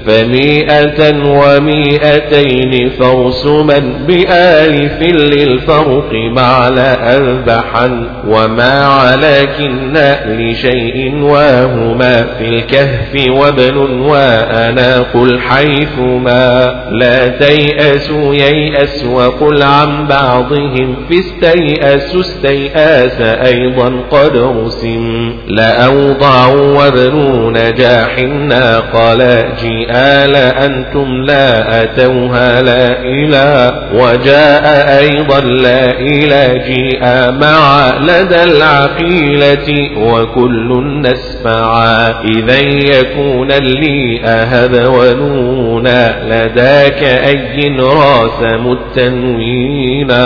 فمئة ومئتين فرسما بآلف للفرق مع لأذبحا وما علىكن لشيء وهما في الكهف وابن وأنا قل حيثما لا تيأسوا ييأس وقل عن بعضهم في استيأس استيأس أيضا قد رسم لأوضعوا وابن نجاح ناقلا جئال أنتم لا أتوها لا إله وجاء أيضا لا إله جيء مع لدى العقيلة وكل نسمعا إذا يكون لي أهب ونونا لداك أي راسم التنوينا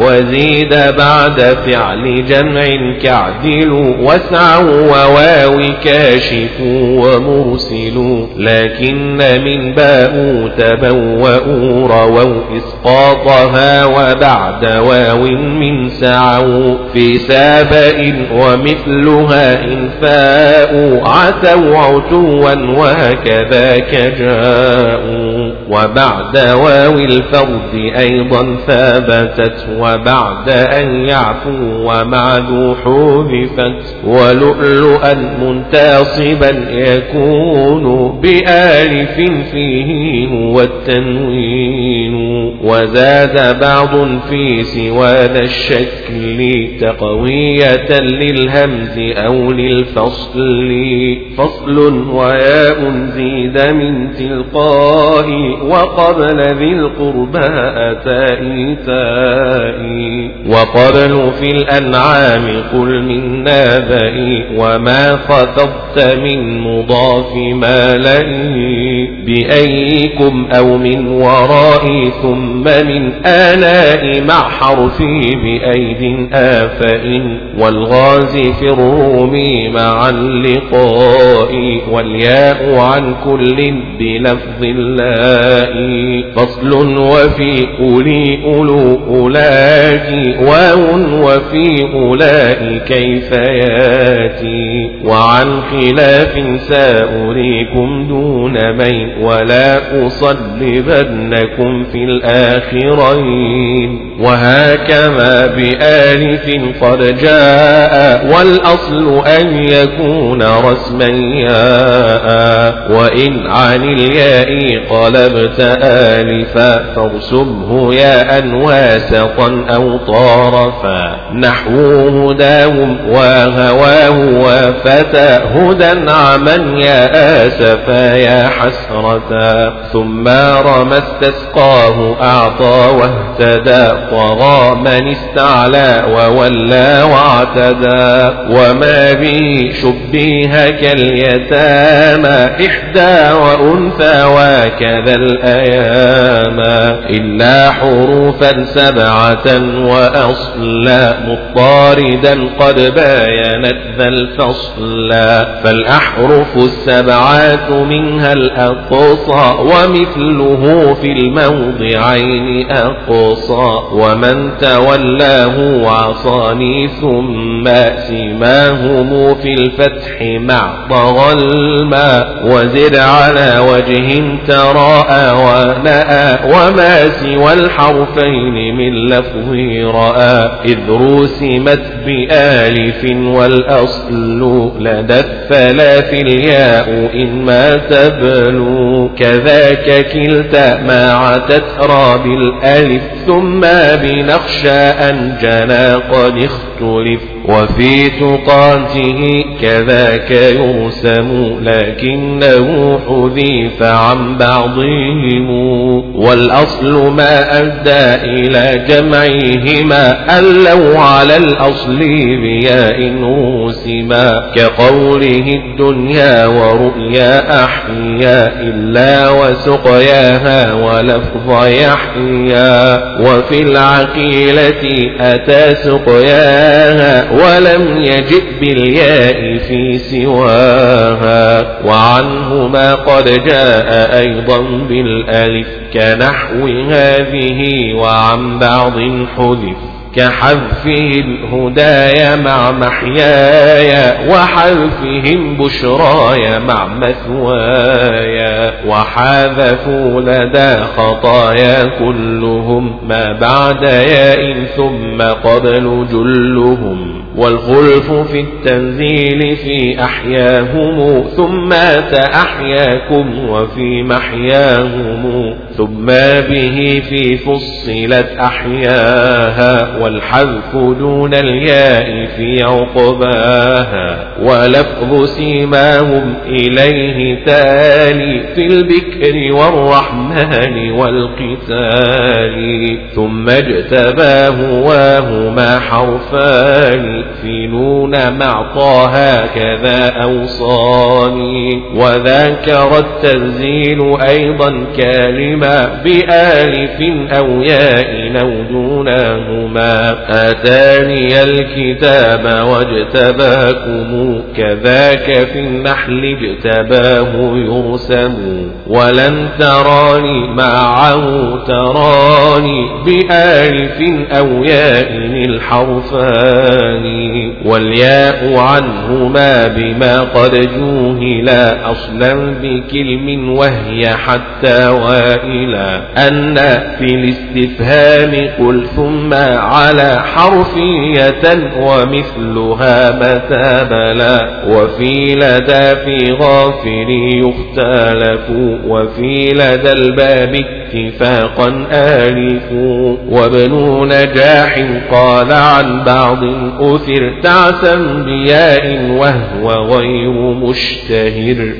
وزيد بعد فعل جمع كعدل واسعوا وواو كاشف ومرسل لكن من باء تبوأوا رووا إسقاطها وبعد واو من سعوا في سابئ ومثلها إن فاءوا عتوا عتوا وهكذاك جاءوا وبعد واو الفرد أيضا ثابتت وبعد أن يعفوا ومع ذو حذفت ولؤلؤا منتصبا يكون بآلف فيه والتنوين وزاد بعض في سوى ذا الشكل تقوية للهمز أو للفصل. فصل وياء زيد من تلقاء وقبل ذي القربى أتاء تاء. وقبل في الأنعام قل من نابئ وما خفضت من مضاف ما لئي بأيكم أو من ورائي ثم من مع حرفي بأيد آفإ والغاز في الروم مع اللقاء والياء عن كل بلفظ اللاء فصل وفي أولي أولو أولاك واو وفي أولئك كيف ياتي؟ وعن خلاف سأريكم دون مين ولا أصلبنكم في الآخرين. وهكذا بآلف قد جاء والأصل أن يكون رسما ياء وإن عن الياء قلبت آلفا فارسمه ياء واسطا أو طارفا نحو هداهم وهواه وفتى هدى عمن يا آسفا يا حسرتا ثم رمى استسقاه أعطى واهتدى طغى من استعلى وولى واعتدى وما به شبيه كاليتامى إحدى وأنثى وكذا الأيام إلا حروفا سبعة وأصلا مضطاردا قد باينت ذا الفصل. فالأحرف السبعات منها الأقصى ومثله في الموضعين أقصى. ومن تولاه وعصاني ثم سماهم في الفتح مع طغى الماء. وزد على وجه تراءى وما سوى الحرفين من لفظ رأى. إذ رسمت بآلف والأصل لدى الثلاث الياء إن ما تبلو. كذاك كلتا ما عتت را بالألف ثم بنخشى أن جنا قد اختلف. وفي تقاته كذاك يرسم لكنه حذيف عن بعضهم. والأصل ما أدى إلى جمعهما ألوا على الأصل بياء رسما كقوله الدنيا ورؤيا أحيا إلا وسقياها ولفظ يحيا. وفي العقيلة أتى سقياها ولم يجئ بالياء في سواها. وعنهما قد جاء أيضا بالألف. كنحو هذه وعن بعض حذف كحذفه الهدايا مع محياي وحذفهم بشراي مع مثواي وحذفوا لدى خطايا كلهم ما بعد ياء ثم قبل جلهم والخلف في التنزيل في أحياهم ثم تأحياكم وفي محياهم ثم به في فصلت أحياها والحذف دون الياء في عقباها ولفظ سيماهم إليه تالي في البكر والرحمن والقتال ثم اجتباه وهما حرفان. نون مع طه كذا أوصاني وذكر التنزيل أيضا كلمة بآلف أو ياء أو دونهما آتاني الكتاب واجتباكم كذاك في النحل اجتباه يرسم ولن تراني معه تراني بآلف أو ياء الحرفان والياء عنهما بما قد جوهلا أصلا بكلم وهي حتى وإلى أن في الاستفهام قل ثم على حرفية ومثلها متى بلا وفي لدى في غافر يختلف. وفي لدى الباب اتفاقا آلف وابن نجاح قال عن بعض أثر تعسا بياء وهو غير مشتهر.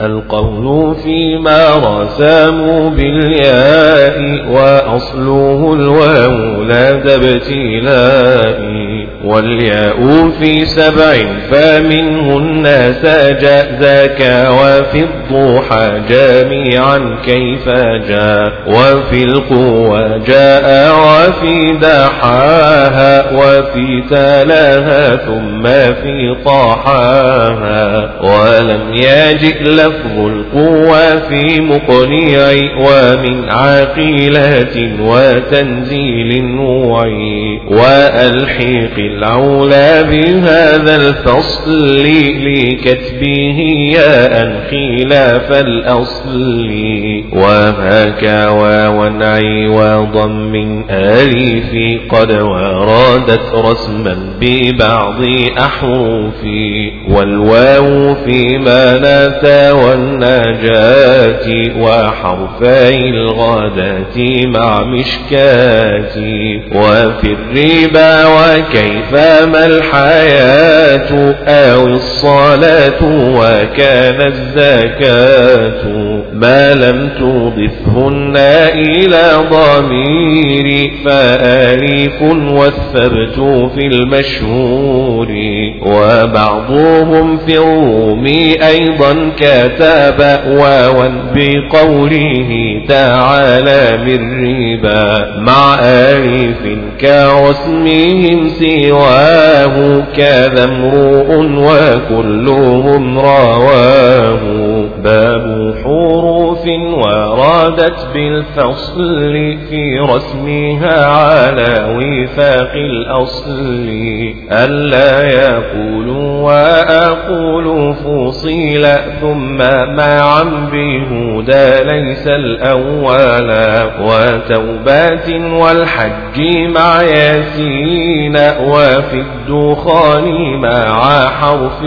القول فيما رساموا بالياء وأصله الواو لا ابتلاء والياء في سبع فمنهن ساجا ذاك وفي الضحى جميعا كيف جاء. وفي القوى جاء وفي دحاها وفي تلاها ثم في طاحاها. ولم يجئ لفظ القوى في مقنع ومن عقيلة وتنزيل وعي وألحيق العولى بهذا الفصل لكتبه ياء خلاف الأصل وهكا وونعي وضم آليف قد وردت رسما ببعض أحرف والواو فيما ناتا والنجاة وحرفي الغادة مع مشكات وفي الربا وكيف ما الحياة أو الصلاة وكان الزكاة ما لم تضفهن إلى ضمير فآليف والثبت في المشهور وبعضهم في الروم أيضا كتب واوا بقوله تعالى من ربا مع آليف كرسمهم سواه كذا امرؤ وكلهم رواه باب حروف وردت بالفصل في رسمها على وفاق الأصل. ألا يقولوا وأقول فصيل ثم معا بهدى ليس الأول. وتوبات والحج مع ياسين وفي الدخان مع حرف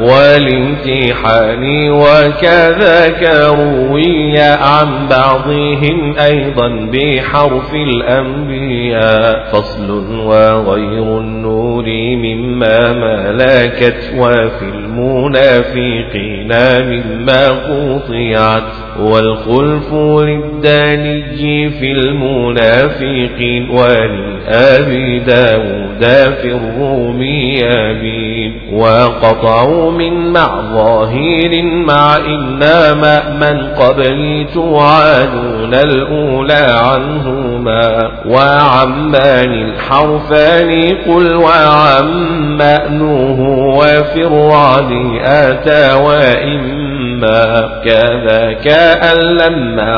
والامتحان وكذاك روي عن بعضهم أيضا بحرف الأنبياء. فصل وغير النور مما ملكت وفي المنافقين مما قطعت. والخلف للداني في المنافقين ولأبي داود في الروم يبين وقطعوا من مع ظاهر مع إنما من قبلي توعدون الأولى عنهما. وعمان الحرفان قل وعما نوه وفي الرعد آتى وإما كذاك أن لما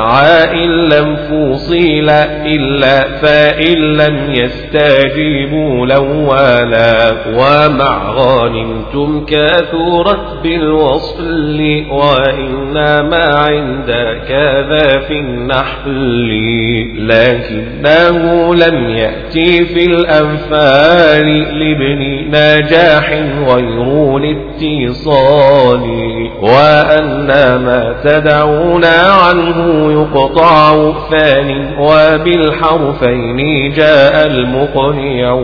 إن لم فصيل إلا فإن لم يستجيبوا لولا ومع غانمتم كثرت بالوصل وإنما عند كذا في النحل لكنه لم يأتي في الأنفال لابن نجاح غير الاتصال وأن ما تدعونا عنه يقطع ثان وبالحرفين جاء المقنع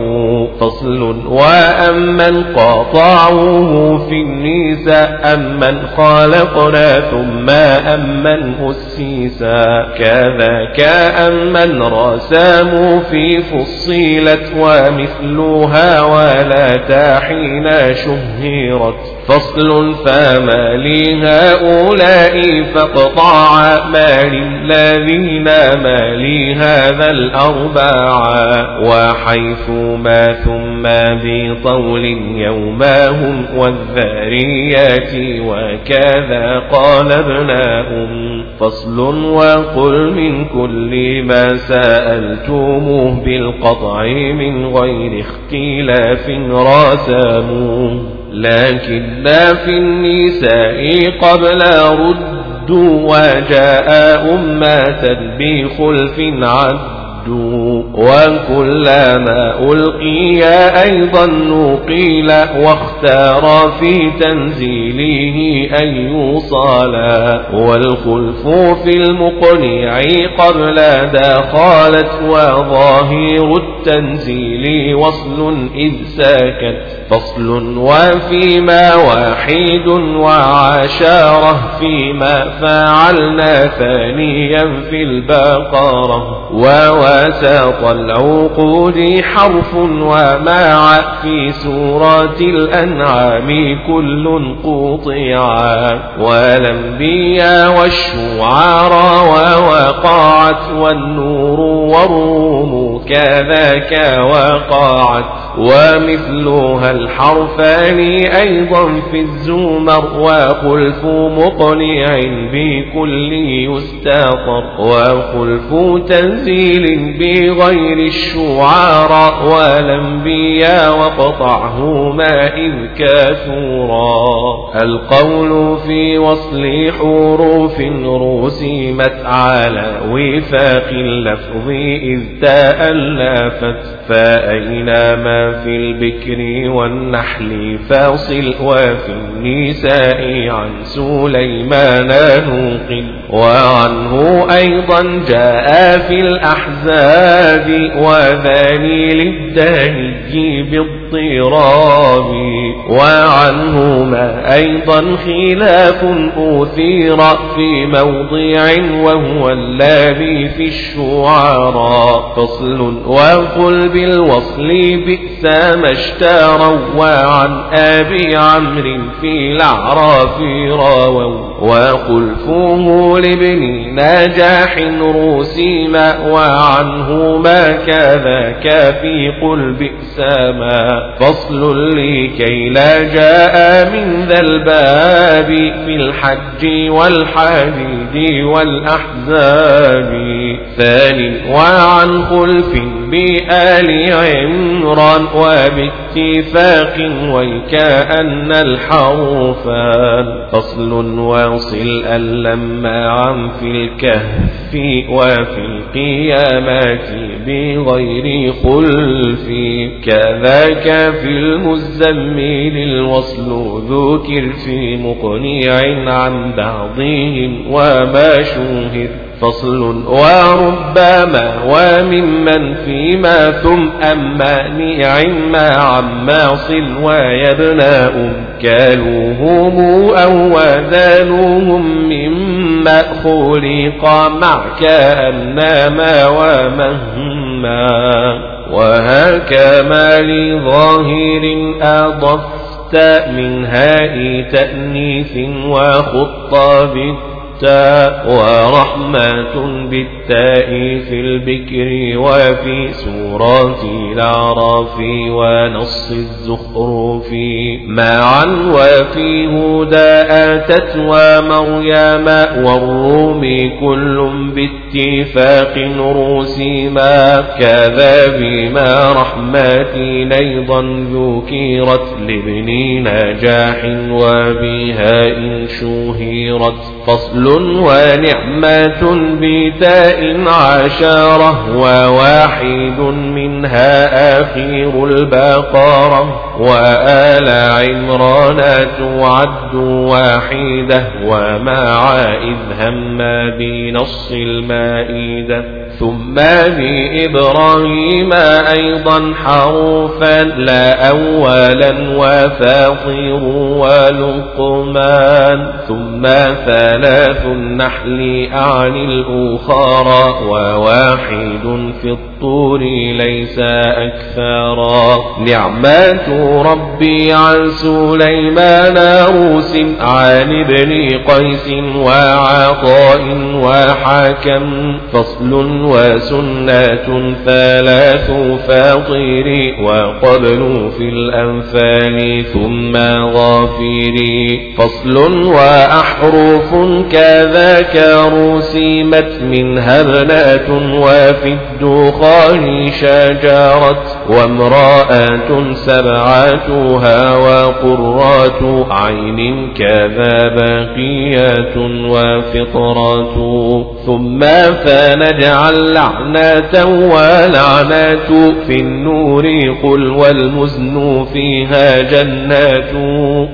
فصل وأمن قاطعوه في النساء أمن خالقنا ثم أمن أسيسا كذاك أمن رساموا في فصيلت ومثلها ولا تحين شهرت فصل فما لهؤلاء فاقطع ما للذين ما لي هذا الأربعة وحيث ما ثم بطول يوماهم والذاريات وكذا قال ابناهم فصل وقل من كل ما سألتموه بالقطع من غير اختلاف راسموه. لكن في النساء قبل رد وجاء أمة بخلف عد. وكلما ألقي أيضا نقيل واختار في تنزيله أن يوصالا والخلف في المقنع قبل دخالت وظاهر التنزيل وصل إذ ساكت فصل وفيما واحد وعشارة فيما فعلنا ثانيا في البقرة ووساط العقود حرف ومع في سورة الأنعام كل قطعا والأنبياء والشعراء ووقعت والنور والروم كذاك وقعت ومثلها الحرفان أيضا في الزمر وخلف مقنع بكل يستاطر وخلف تنزيل بغير الشعراء والأنبياء وقطعهما إذ كثورا القول في وصل حروف رسمت على وفاق اللفظ إذ تألفت فأينما في البكر والنحل فاصل وفي النساء عن سليمان نوقل وعنه أيضا جاء في الأحزاب وذاني للداني باضطراب وعنهما أيضا خلاف أثير في موضع وهو الذي في الشعراء. فصل وقل بالوصل بئس ما اشتروا وعن أبي عمرو في الأعراف راوا وخلفه لابن نجاح روسيما وعنهما كذاك في قل بئس ما فصل لكي لا جاء من ذا الباب في الحج والحديد والأحزاب ثاني وعن خلف بآل عمران وباتفاق ويكأن الحرفان فصل واصل ألما عن في الكهف وفي القيامات بغير خلف كذاك في المزمل الوصل ذكر في مقنع عن بعضهم وما شوهر فصل وربما وممن فيما ثم أما نعم عما صل ويبناء كالوهم أو وذالوهم مما خلق مع كأنما ومهما وهكما لظاهر أضفت من هاء تأنيث وخط بالتالي التاء ورحمة بالتاء في البكر وفي سورة الأعراف ونص الزخرف. معا وفي هدى آتت ومريم والروم كل باتفاق رسيما. كذا بما رحمات أيضا ذكرت لابن نجاح وبها إن شهرت فصل ونعمة بتاء عشرة وواحد منها آخر البقرة وآل عمران تعد واحدة ومع إذ هم بنص المائدة ثم بإبراهيم أيضا حرفا لا أولا وفاطر ولقمان ثم ثلاث النحل أعن الأخرى وواحد في الطور ليس أكثرا نعمات ربي عن سليمان روس عن ابن قيس وعطاء وحكم فصل وسنة ثلاث فاطر وقبل في الأنفال ثم غافر. فصل وأحرف كذاك رسمت منها ابنات وفي الدخان شجرت وامرأة سبعتها وقرات عين كذا بقية وفطرة ثم فنجعل لعنة ولعنات في النور قل والمزن فيها جنات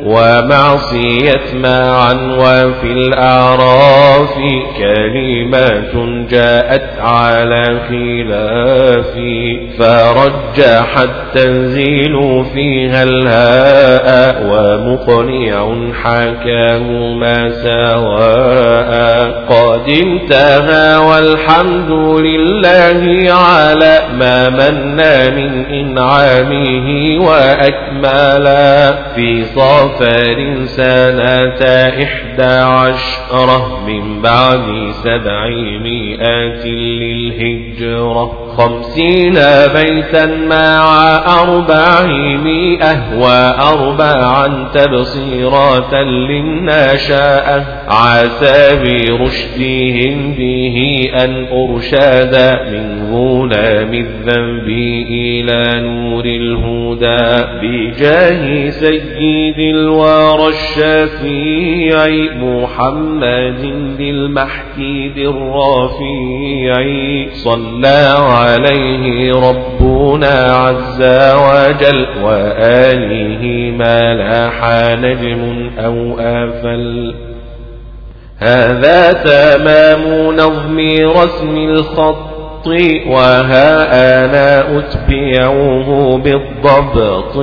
ومعصية معا وفي الأعراف كلمات جاءت على خلاف فرجح التنزيل فيها الهاء ومقنع حكاه ما سواء قد انتهى والحمد لله على ما منا من إنعامه وأكمالا. في صافر سنة إحدى عشرة من بعد سبعمائة للهجرة. خمسين بيتا مع أربعمائة وأربعا تبصيرات للنشاء. عسى برشدهم به أن أرشاد من ظلام الذنب إلى نور الهدى بجاه سيد الورى الشفيع محمد بالمحكي الرفيع صلى عليه ربنا عز وجل وآله ما لاح نجم أو آفل هذا تمام نظم رسم الخط. وها أنا أتبعه بالضبط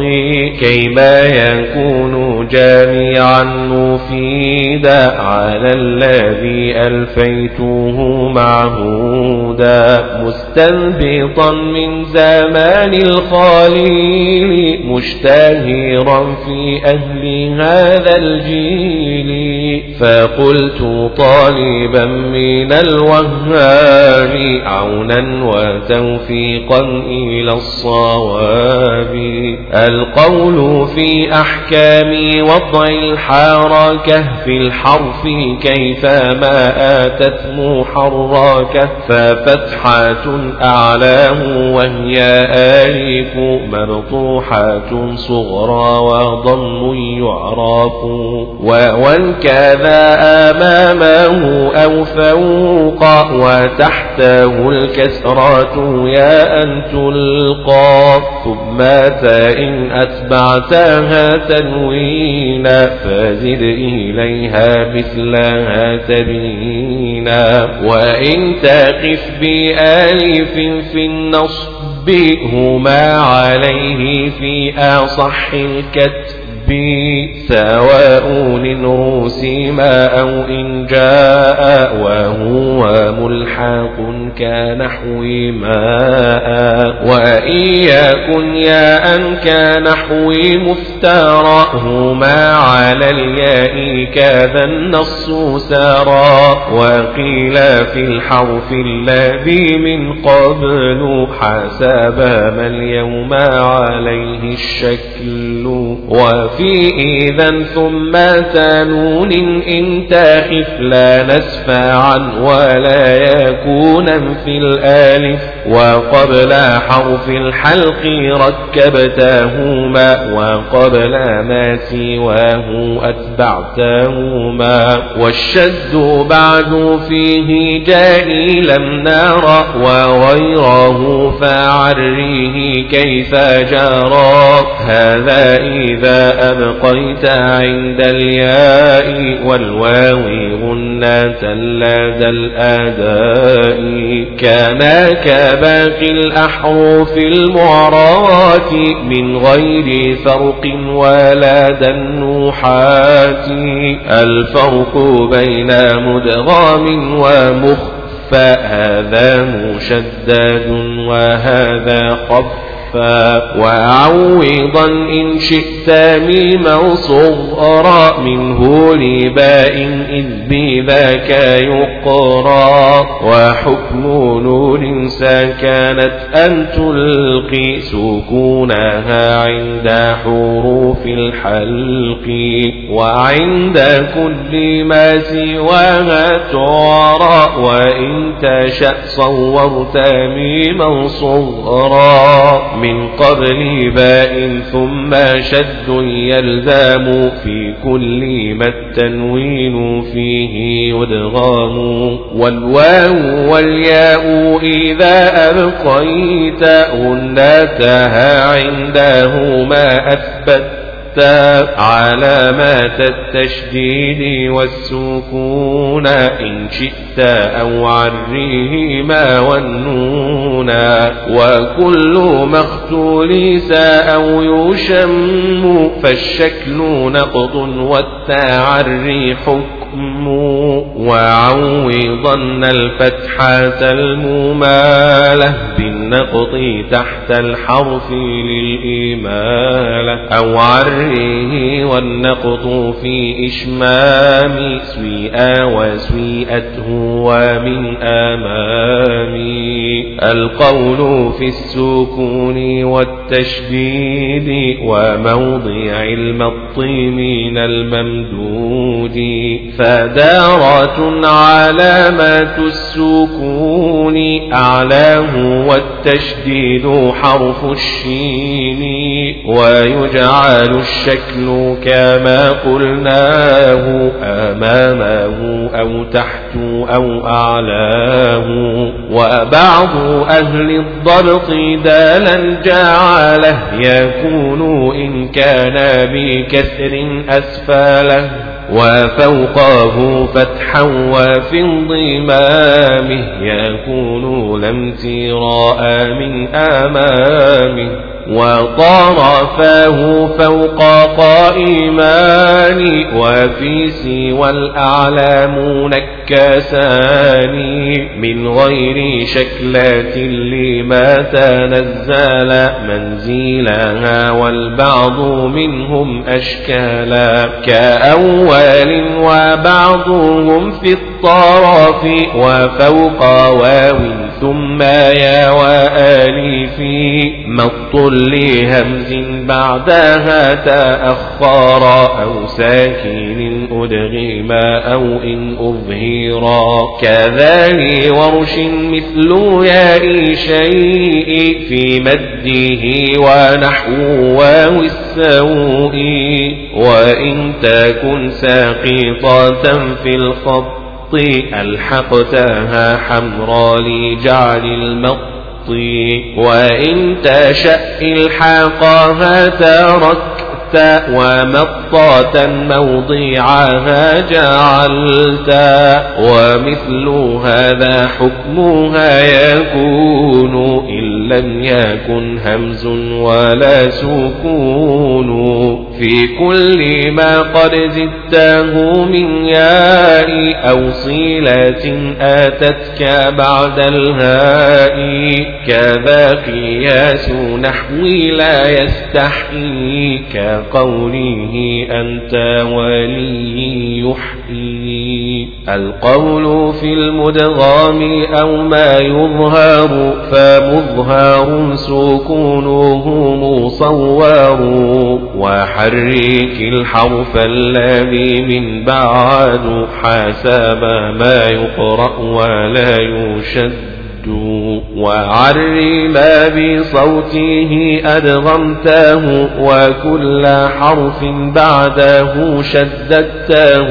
كيما يكون جامعا مفيدا على الذي ألفيته معهودا مستنبطا من زمان الخليل مشتهرا في أهل هذا الجيل فقلت طالبا من الوهاب عونا وتوفيقا إلى الصواب. القول في أحكام وضع الحركة في الحرف كيفما آتت محركة. ففتحة أعلاه وهي آلف مبطوحة صغرى وضم يعرف والكذا أمامه أو فوق وتحته الكسرة يا أن تلقى ثم إن أتبعتها تنوينا فزد إليها مثلها تبينا. وإن تقف بآلف في النصب هما عليه في أصح الكتب سواء إن رسما أو إن جاء وهو ملحق كنحو ماء وإن يكن ياء كنحو مفترى هما على الياء كذا النص سرى وقيل في الحرف الذي من قبل حسب ما اليوم عليه الشكل وفي إذا ثم تنون إن تخف لا نسفعا ولا يكونا في الآلف وقبل حرف الحلق ركبتهما وقبل ما سواه أتبعتهما والشد بعد فيه جاني لم نرى وغيره فعريه كيف جرى هذا إذا أبقيت عند الياء والواو غنة لدى الأداء كان كباقي الأحرف المعرات من غير فرق ولا دنوحات. الفرق بين مدغام ومخ فهذا مشدد وهذا خف وعوضا إن شئت ميما صغرا منه لباء إذ بذاك يقرى وحكم نور سكنت أن تلقي سكونها عند حروف الحلق وعند كل ما سواها تعرى وإن تشأ صورت ميما صغرا من قبل باء ثم شد يلزام في كل ما التنوين فيه يدغام. والواو والياء إذا أبقيت أناتها عنده ما أثبت علامات التشديد والسكون إن شئت أو عريهما والنونا وكل مختول أو يشم فالشكل نقض والتعري حكم. الحكم وعوضن الفتحة الممالة بالنقط تحت الحرف للإمالة أو عريه والنقط في إشمام سويئا وسويئته ومن أمامي. القول في السكون والتشديد وموضع المط من الممدود. فدارة علامة السكون أعلاه والتشديد حرف الشين ويجعل الشكل كما قلناه أمامه أو تحت أو أعلاه وبعض أهل الضبط دالا جعله يكون إن كان بكسر أسفله وفوقه فتحا وفي انضمامه يكون لم تراء من آمامه. وطرفاه فوق قائمان وفي سوى الأعلام نكسان من غير شكلات لما تنزل منزلها والبعض منهم أشكالا. كأول وبعضهم في الطرف وفوق واو ثم يا وآلف مط لهمز بعدها تأخر أو ساكن أدغما أو إن أظهرا كذلك ورش مثل ياء شيء في مده ونحو واو السوء وإن تكن ساقطة في الخط ألحقتها حمرا لجعل المط. وإن تشأ الحاقها تركت ومطاة موضعها جعلت ومثل هذا حكمها يكون إن لم يكن همز ولا سكون في كل ما قد زدته من ياء أو صلة آتتك بعد الهاء كذا قياس نحوي لا يستحيي كقوله أنت ولي يحيي. القول في المدغام أو ما يظهر فمظهر سكونه مصور. وحرك الحرف الذي من بعد حسب ما يقرأ ولا يشد. وعر ما بصوته أدغمته وكل حرف بعده شددته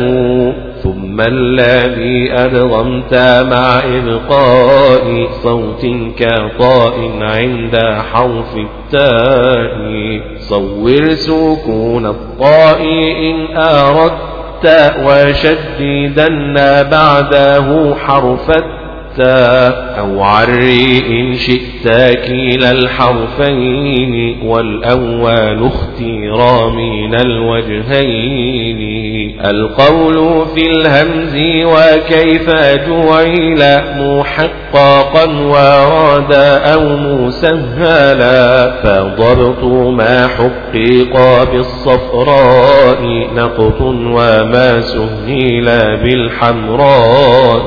ثم الذي أدغمت مع إبقاء صوت كطاء عند حرف التاء صور سكون الطاء إن أردت وشددن بعده حرف التاء أو عري إن شئت كلا الحرفين والأول اختيرا من الوجهين. القول في الهمز وكيف جعل محققا وراد أو مسهلا فضبط ما حقق بالصفراء نقط وما سهل بالحمراء.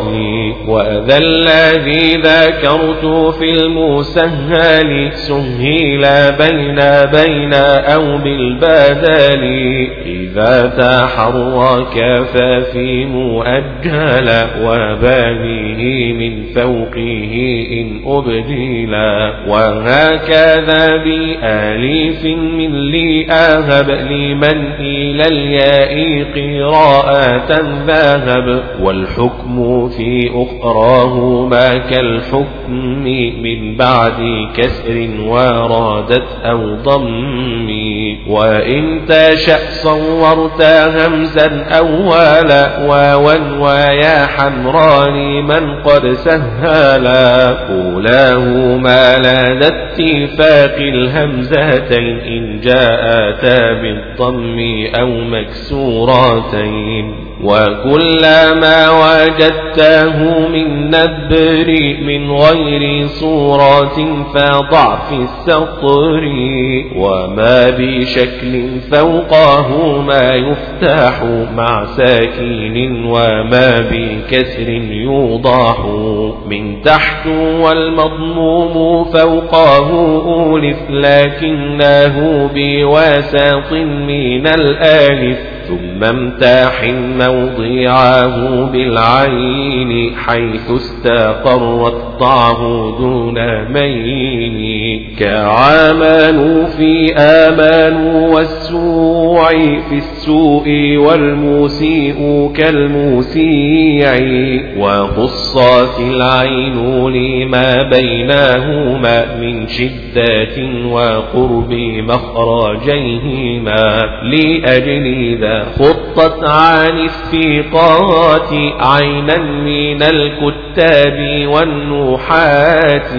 وذا الذي ذكرت في المسهل سهل بين بين أو بالبدل إذا تحرك ففي مؤجل وبابه من فوقه إن أبدلا وهكذا بآليف من لي أهب لمن إلى الياء قراءة ذهب والحكم في أخراهما كالحكم من بعد كسر ورادت أو ضم وإن تشأ صورت همزا أولا واوا ويا حمران من قد سهلا أولاهما لدى اتفاق الهمزتين إن جاءتا بالضم أو مكسورتين وكلما وجدته من نبر من غير صورة فضع في السطر وما بشكل فوقه ما يفتح مع ساكين وما بكسر يوضح من تحت والمضموم فوقه أولف لكنه بواسط من الآلف ثم امتاح موضعه بالعين حيث استقرت ضعه دون مين. كعامان في آمان والسوع في السوء والمسيء كالمسيع وخصت العين لما بينهما من شدة وقرب مخرجيهما لأجل ذا خطت عن الثقات عينا من الكتاب والنحات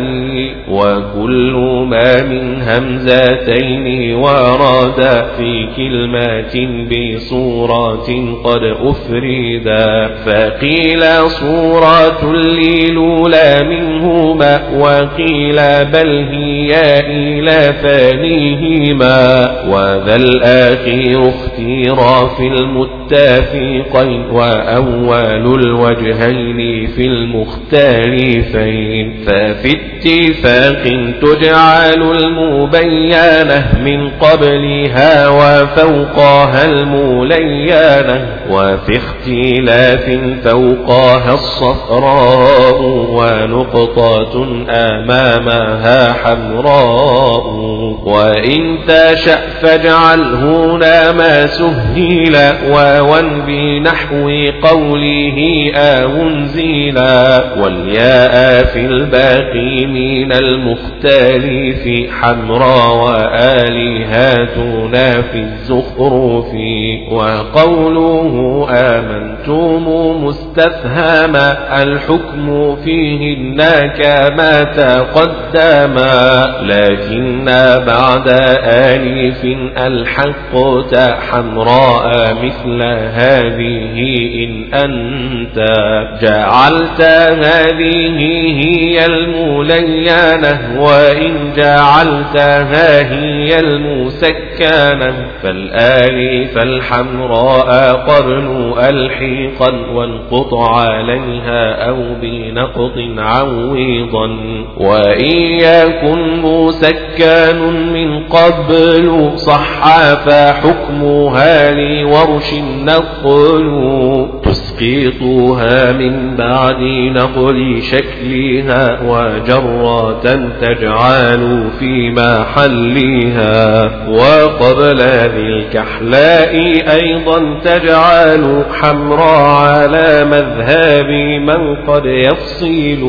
وكل ما من همزتين ورد في كلمات بصورات قد أفردا فقيل صورة للولا منهما وقيل بل هي إلى ثانيهما. وذا الآخر اختيرا في المتافقين وأول الوجهين في المختلفين ففي اتفاق تجعل المبينة من قبلها وفوقها الملينة وفي اختلاف فوقها الصفراء ونقطة أمامها حمراء وإن تشأ هنا ما سهيلا واوا بنحو قوله أنزيلا والياء في الباقي من المختلف حمراء وآلهاتنا في الزخرف وقوله آمنتم مستفهما الحكم فيهن كما تقدم لكن بعد آلف الحق حمراء مثل هذه إن أنت. جعلت هذه هي الملينة وإن جعلتها هي المسكنة. فالآلف الحمراء قرن ألحيقا وانقط عليها أو بنقط عويضا. وإن يكن مسكن من قبل صح فحكمها لورش نقل تسقطها من بعد نقل شكلها وجرة تجعل في محلها وقبل ذي الكحلاء أيضا تجعل حمراء على مذهب من قد يفصل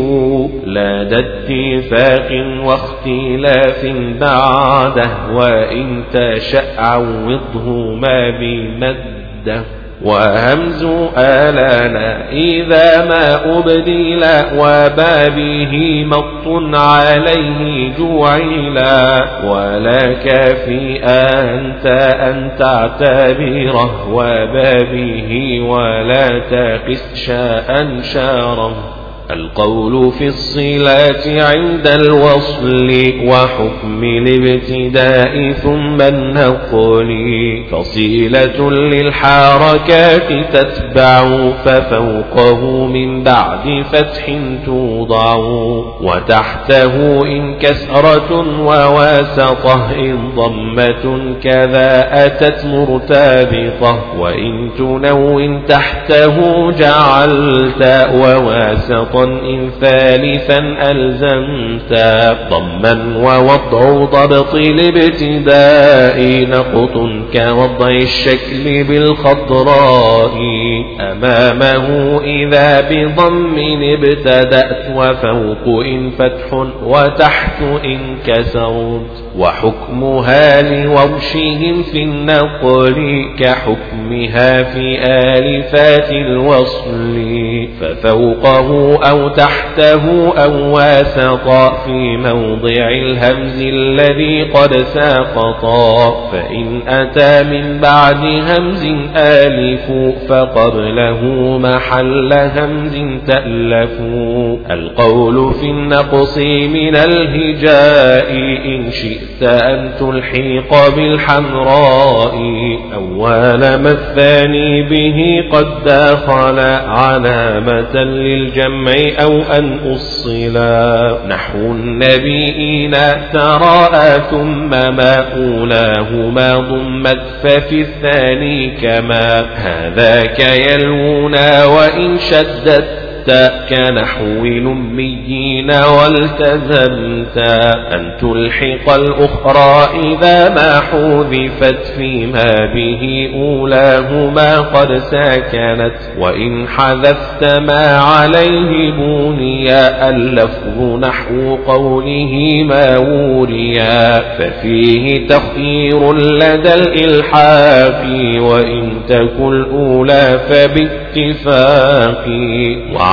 لدى اتفاق واختلاف بعده وإن تشأ عوضه ما بمده وهمز آلانا إذا ما أبدل وبابه مط عليه جعلا ولك في أنت أن تعتبره وبابه ولا تقس شاء شاره القول في الصلات عند الوصل وحكم الابتداء ثم النقل فصيلة للحركات تتبع ففوقه من بعد فتح توضع وتحته إن كسرة وواسطة إن ضمة كذا أتت مرتبطة وإن تنون تحته جعلت وواسطة إن ثالثا ألزمت ضما ووضع ضبط الابتداء نقط كوضع الشكل بالخضراء. أمامه إذا بضم ابتدأت وفوق إن فتح وتحت إن كسرت. وحكمها لورشهم في النقل كحكمها في آلفات الوصل. ففوقه أو تحته أو واسطا في موضع الهمز الذي قد ساقطا فإن أتى من بعد همز آلف فقبله محل همز تألف. القول في النقص من الهجاء إن شئت أن تلحق بالحمراء. أول ما الثاني به قد داخل علامة للجمع أو أن أصلا. نحو النبيين تراءى ثم ما أولاهما ضمت ففي الثاني كما. هذاك يلونا وإن شدت كنحو الأميين والتزمت أن تلحق الأخرى إذا ما حذفت فيما به أولاهما قد ساكنت وإن حذفت ما عليه بونيا اللفظ نحو قوله ما وريا ففيه تخيير لدى الإلحاق وإن تكن الأولى فباتفاق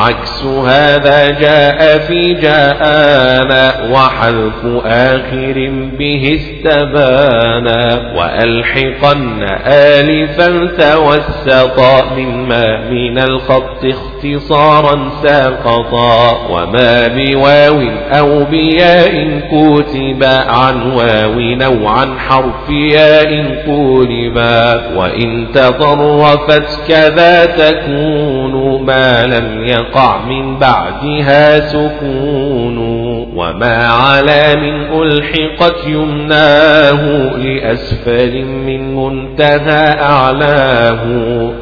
وعكس هذا جاء في جاءنا وحذف آخر به استبانا وألحقن آلفا توسطا مما من الخط اختصارا ساقطا وما بواو أو بياء كتب عن واو أو عن حرف ياء قولبا وإن تطرفت كذا تكون ما لم يقع من بعدها سكون وما على من ألحقت يمناه لأسفل من منتهى أعلاه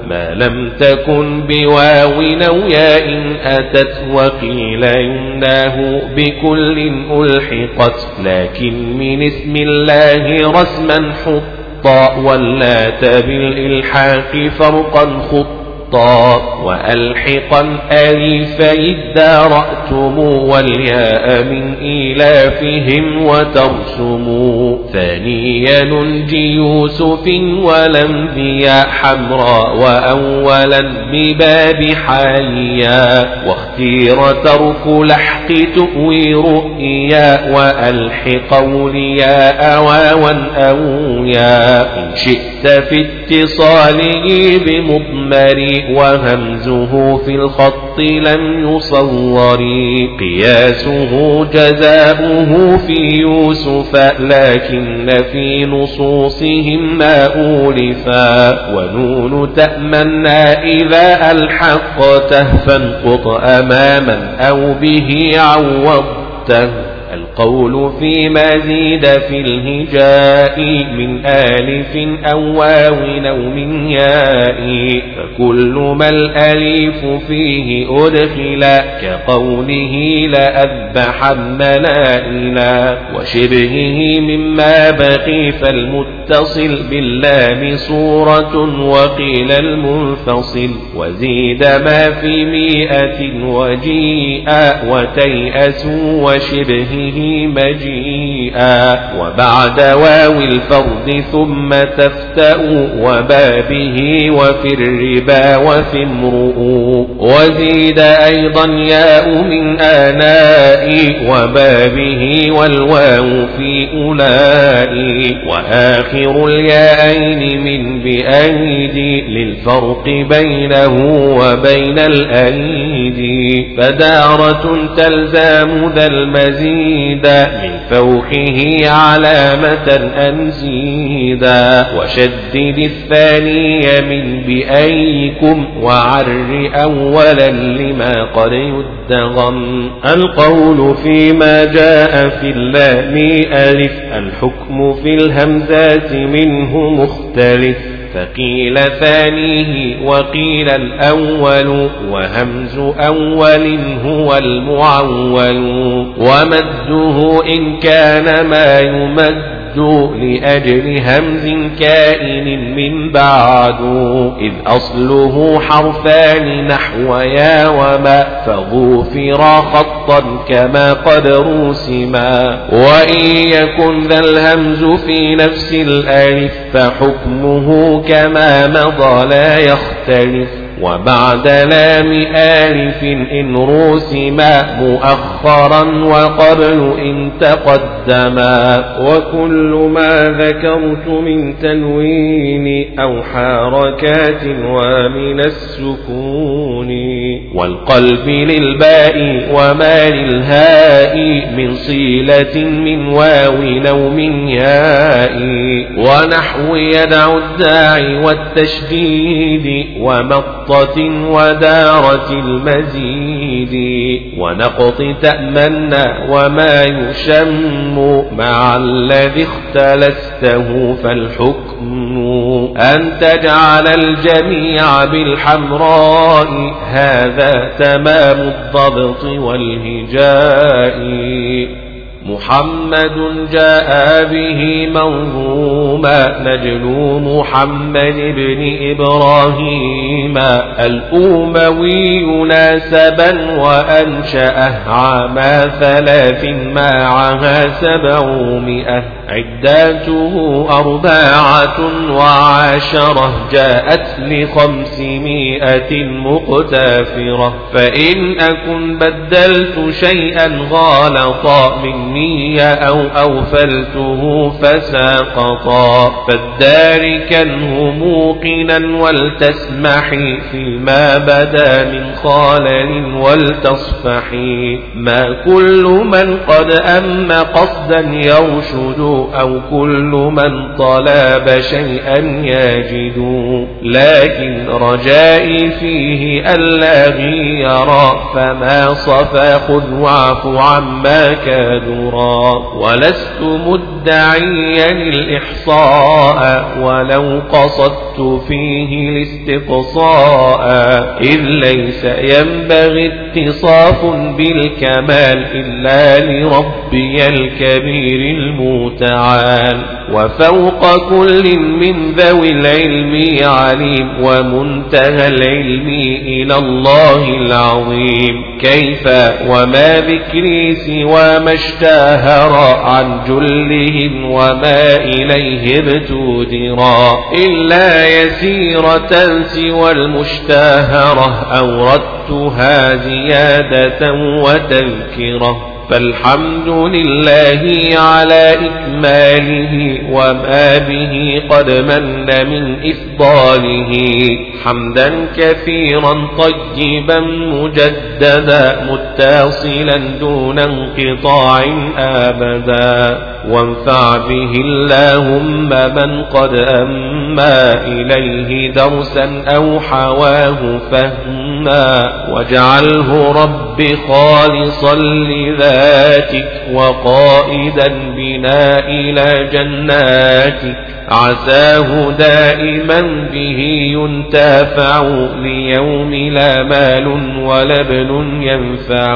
ما لم تكن بواو أو ياء أتت وقيل يمناه بكل ألحقت لكن من اسم الله رسما حطا واللات بالإلحاق فرقا خطا خطا وألحقا ألفي ادارأتم والياء من إيلافهم وترسموا ثانيا ننجي يوسف والأنبياء حمراء وأولا بباب حاليا. واختير ترك لحق تؤوي رؤيا وألحق أولياء واوا أو يا إن شئت في اتصاله بمضمر وهمزه في الخط لم يصور. قياسه جزاؤه في يوسف لكن في نصوصهم ما أولفا ونون تأمنا إذا ألحقته فانقط أماما أو به عوضته. القول في مزيد في الهجاء من آلف أو واو أو من ياء فكل ما الأليف فيه أدخل كقوله لأذبحن لائلا وشبهه مما بقي فالمتصل باللام صورة وقيل المنفصل وزيد ما في مئة وجيء وتيأسوا وشبهه به مجيئا وبعد واو الفرد ثم تفتأ وبابه وفي الربا وفي امرؤ. وزيد أيضا ياء من آناء وبابه والواو في أولاء. وآخر الياءين من بأيدي للفرق بينه وبين الأيدي فدارة تلزام ذا المزيد من فوقه علامة أنزيدا. وشدد الثاني من بأيكم وعر أولا لما قد يدغم. القول فيما جاء في اللام ألف الحكم في الهمزات منه مختلف. فقيل ثانية وقيل الأول وهمز أول هو المعول ومده إن كان ما يمد لأجل همز كائن من بعد إذ أصله حرفان نحو يا وما فغفر خطا كما قد رسما. وإن يكن ذا الهمز في نفس الألف فحكمه كما مضى لا يختلف. وبعد لام آلف إن رسما مؤخرا وقبل إن تقدما وكل ما ذكرت من تنوين أو حركات ومن السكون والقلب للباء وما للهاء من صيلة من واو أو من ياء ونحو يدع الداعي والتشديد ومطة ودارة المزيد ونقط تأمنا وما يشم مع الذي اختلسته فالحكم أن تجعل الجميع بالحمراء هذا تمام الضبط والهجاء محمد جاء به منظوما نجل محمد بن إبراهيم. الأموي ناسبا وأنشأه عام ثلاث معها سبعمائة. عداته أربعة وعشرة جاءت لخمسمائة مقتافرة. فإن أكن بدلت شيئا غالطا مني أو أوفلته فساقطا. فالداركنه موقنا ولتسمحي فيما بدا من خالل ولتصفحي. ما كل من قد أم قصدا يرشد أو كل من طلب شيئا يجد لكن رجائي فيه ألا غيرا فما صفى خذ واعف عما كادرا. ولست مدعيا الإحصاء ولو قصدت فيه الاستقصاء إذ ليس ينبغي اتصاف بالكمال إلا لربي الكبير المتعال. وفوق كل من ذوي العلم عليم ومنتهى العلم إلى الله العظيم. كيف وما ذكري سوى ما اشتهر عن جلهم وما إليه ابتدرا إلا يسيرة سوى المشتهرة أوردتها زيادة وتذكرة فالحمد لله على إكماله وما به قد من من إفضاله حمدا كثيرا طيبا مجددا متصلا دون انقطاع أبدا وانفع به اللهم من قد أما إليه درسا أو حواه فهما واجعله رب خالصا لذاتك وقائدا بنا إلى جناتك. عساه دائما به ينتفع ليوم لا مال ولا ابن ينفع.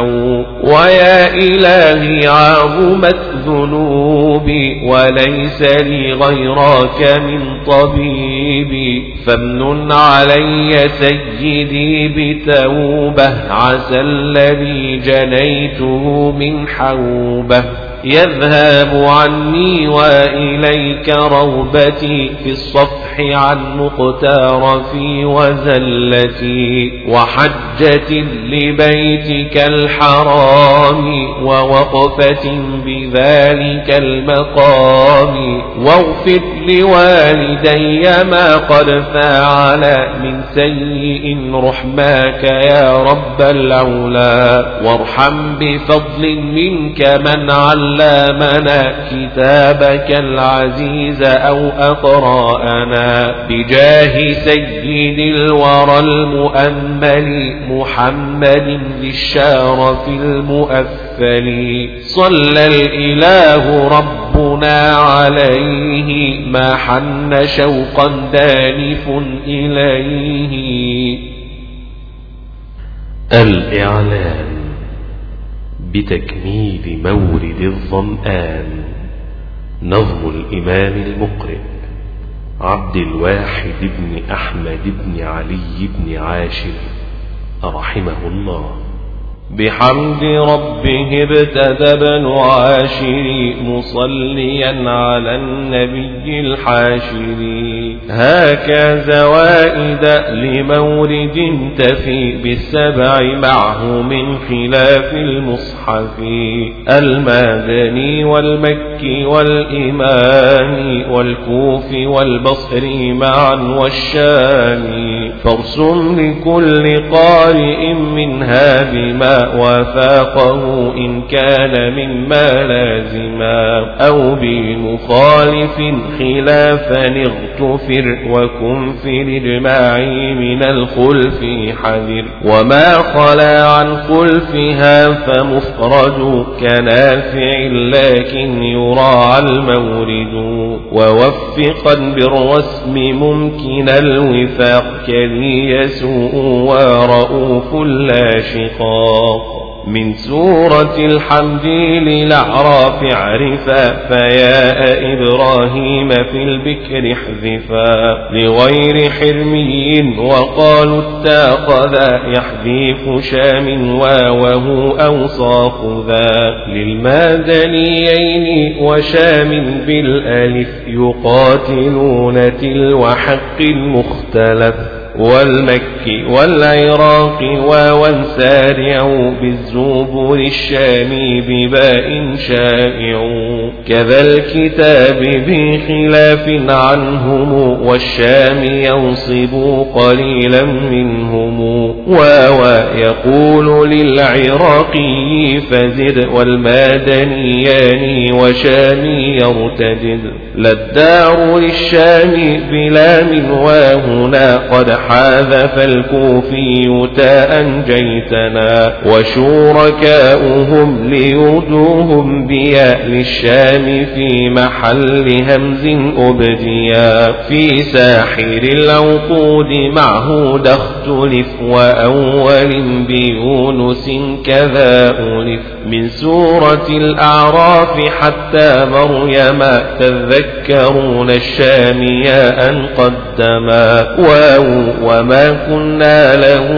ويا إلهي عظمت ذنوبي وليس لي غيرك من طبيبي. فامن علي سيدي بتوبة. عسى الذي جنيته من حوبة. يذهب عني وإليك روبتي في الصفح عن مقتارفي وزلتي وحجة لبيتك الحرام ووقفة بذلك المقام واغفر لوالدي ما قد فعل من سيء رحماك يا رب العلا وارحم بفضل منك من علم علمنا كتابك العزيز أو أقراءنا بجاه سيد الورى المؤمل محمد للشارف المؤفل صلى الإله ربنا عليه ما حن شوقا دانف إليه. الإعلان. بتكميل مورد الظمآن نظم الإمام المقرئ عبد الواحد بن أحمد بن علي بن عاشر رحمه الله. بحمد ربه ابتدى ابن عاشر مصليا على النبي الحاشر. هاك زوائد لمورد تفي بالسبع معه من خلاف المصحف. المدني والمكي والإمام والكوف والبصري معا والشام فارسم لكل قارئ منها بما وفاقه إن كان مما لازما أو بمخالف خلافا اغتفر وكن في الإجماع من الخلف حذر. وما خلا عن خلفها فمفرد كنافع لكن يراعى المورد. ووفقا بالرسم ممكن الوفاق كلي يسوء ورؤوف لا شقاق. من سورة الحمد للأعراف عرفا فياء إبراهيم في البكر احذفا. لغير حرمي وقالوا اتاخذا يحذيف شام واوه أوصاف ذا. للمادنيين وشام بالألف يقاتلون تلو حق المختلف والمكي والعراق واوا سارع بالزبور الشامي بباء شائع. كذا الكتاب بخلاف عنهم والشام ينصب قليلا منهم. واوا يقول للعراقي فزد والمادنيان وشامي يرتجد للدار للشام بلام وهنا قد حاذف الكوفي تاء جيتنا وشركاؤهم ليردوهم بياء للشام في محل همز أبديا في ساحر العقود معه اختلف وأول بيونس كذا ألف من سورة الأعراف حتى مريم تذكرون الشامياء أن قدما واو وما كنا له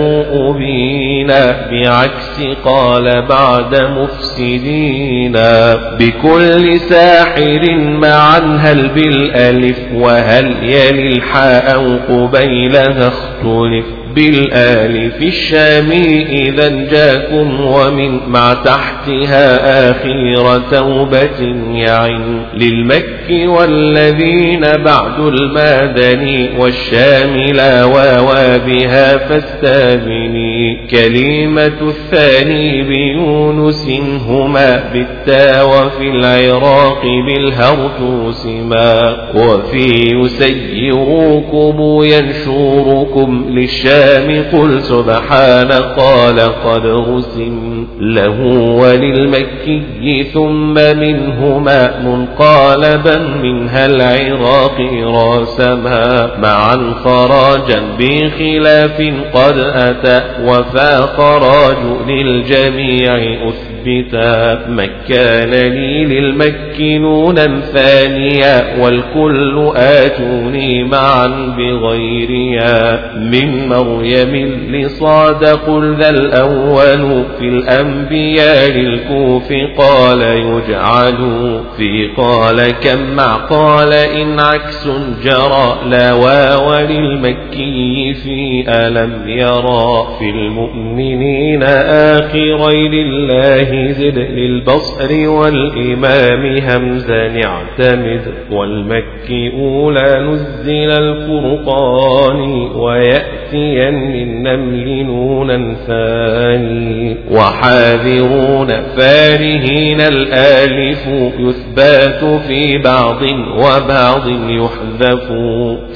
أبينا بعكس قال بعد مفسدينا بكل ساحر معا هل بالألف وهل يلي الحاء أو قبيلها اختلف بالآلف الشامي إذا جاكم ومن مع تحتها آخير توبة يعن للمك والذين بعد المدني والشام لا واوا بها فاستابني كلمة الثاني بيونس هما بالتا وفي العراق بالهرتوس ما. وفي يسيروكم ينشوركم للشام الكلام قل سبحان قال قد رسم له وللمكي ثم منهما منقالبا منها العراق راسما معا خراجا بخلاف قد أتى وفاق راج للجميع أثبتا مكان لي للمكنون ثانيا والكل آتوني معا بغيريا من مريم لصاد قل ذا الأول في الأنبياء للكوف قال يجعل. في قال كم مع؟ قال إن عكس جرى. لا واو للمكي في ألم يرى. في المؤمنين آخرين الله زد للبصر والإمام همزا اعتمد والمكي أولى نزل الفرقان ويأتين من نمل نونا ثاني وحاذرون فارهين الآلف يثبات في بعض وبعض يحذف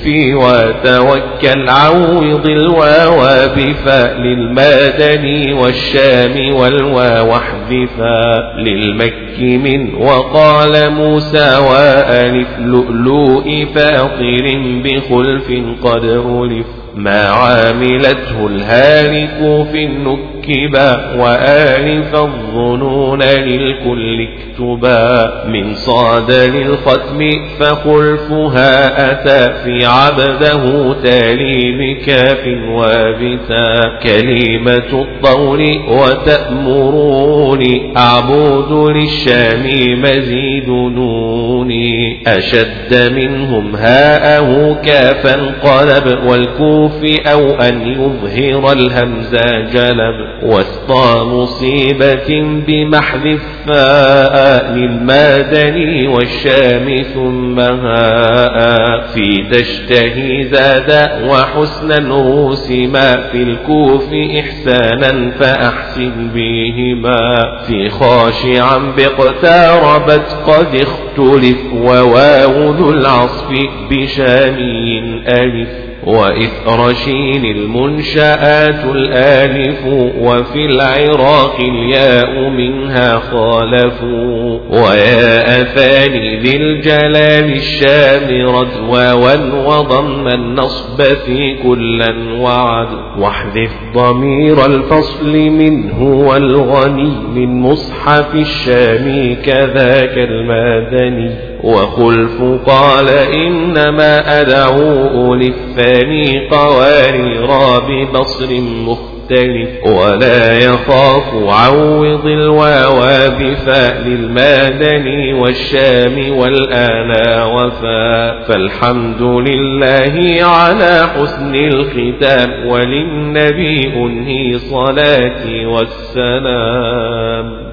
في وتوكل عوض الواو بفاء للمدني والشام والواو احذفا للمك من وقال موسى وألف لؤلؤ فاطر بخلف قد ألف ما عاملته الهالك في النكبا وآلف الظنون للكل اكتبا من صاد للختم فخلفها أتى في عبده تالي بكاف وبتا كلمة الطول وتأمروني أعبد للشام مزيد نوني أشد منهم هاءه كافا قلب والكوف أو أن يظهر الهمز جلب وسط مصيبة بمحذ الفاء للمدني والشام ثم هاء في تشتهي زاد وحسنا رسما في الكوف إحسانا فأحسن بهما في خاشعا باقتربت قد اختلف وواو ذو العصف بشامي ألف وإثر شين المنشآت الآلف وفي العراق الياء منها خالفوا وياء ثاني ذي الجلال الشام ردوا وضم النصب في كلا وعد واحذف ضمير الفصل منه والغني من مصحف الشام كذاك المدني وخلف قال إنما أدعو للثاني قوارير ببصر مختلف ولا يخاف عوض الواو بفاء للمدني والشام والآلا وفاء فالحمد لله على حسن الختام وللنبي أنهي صلاتي والسلام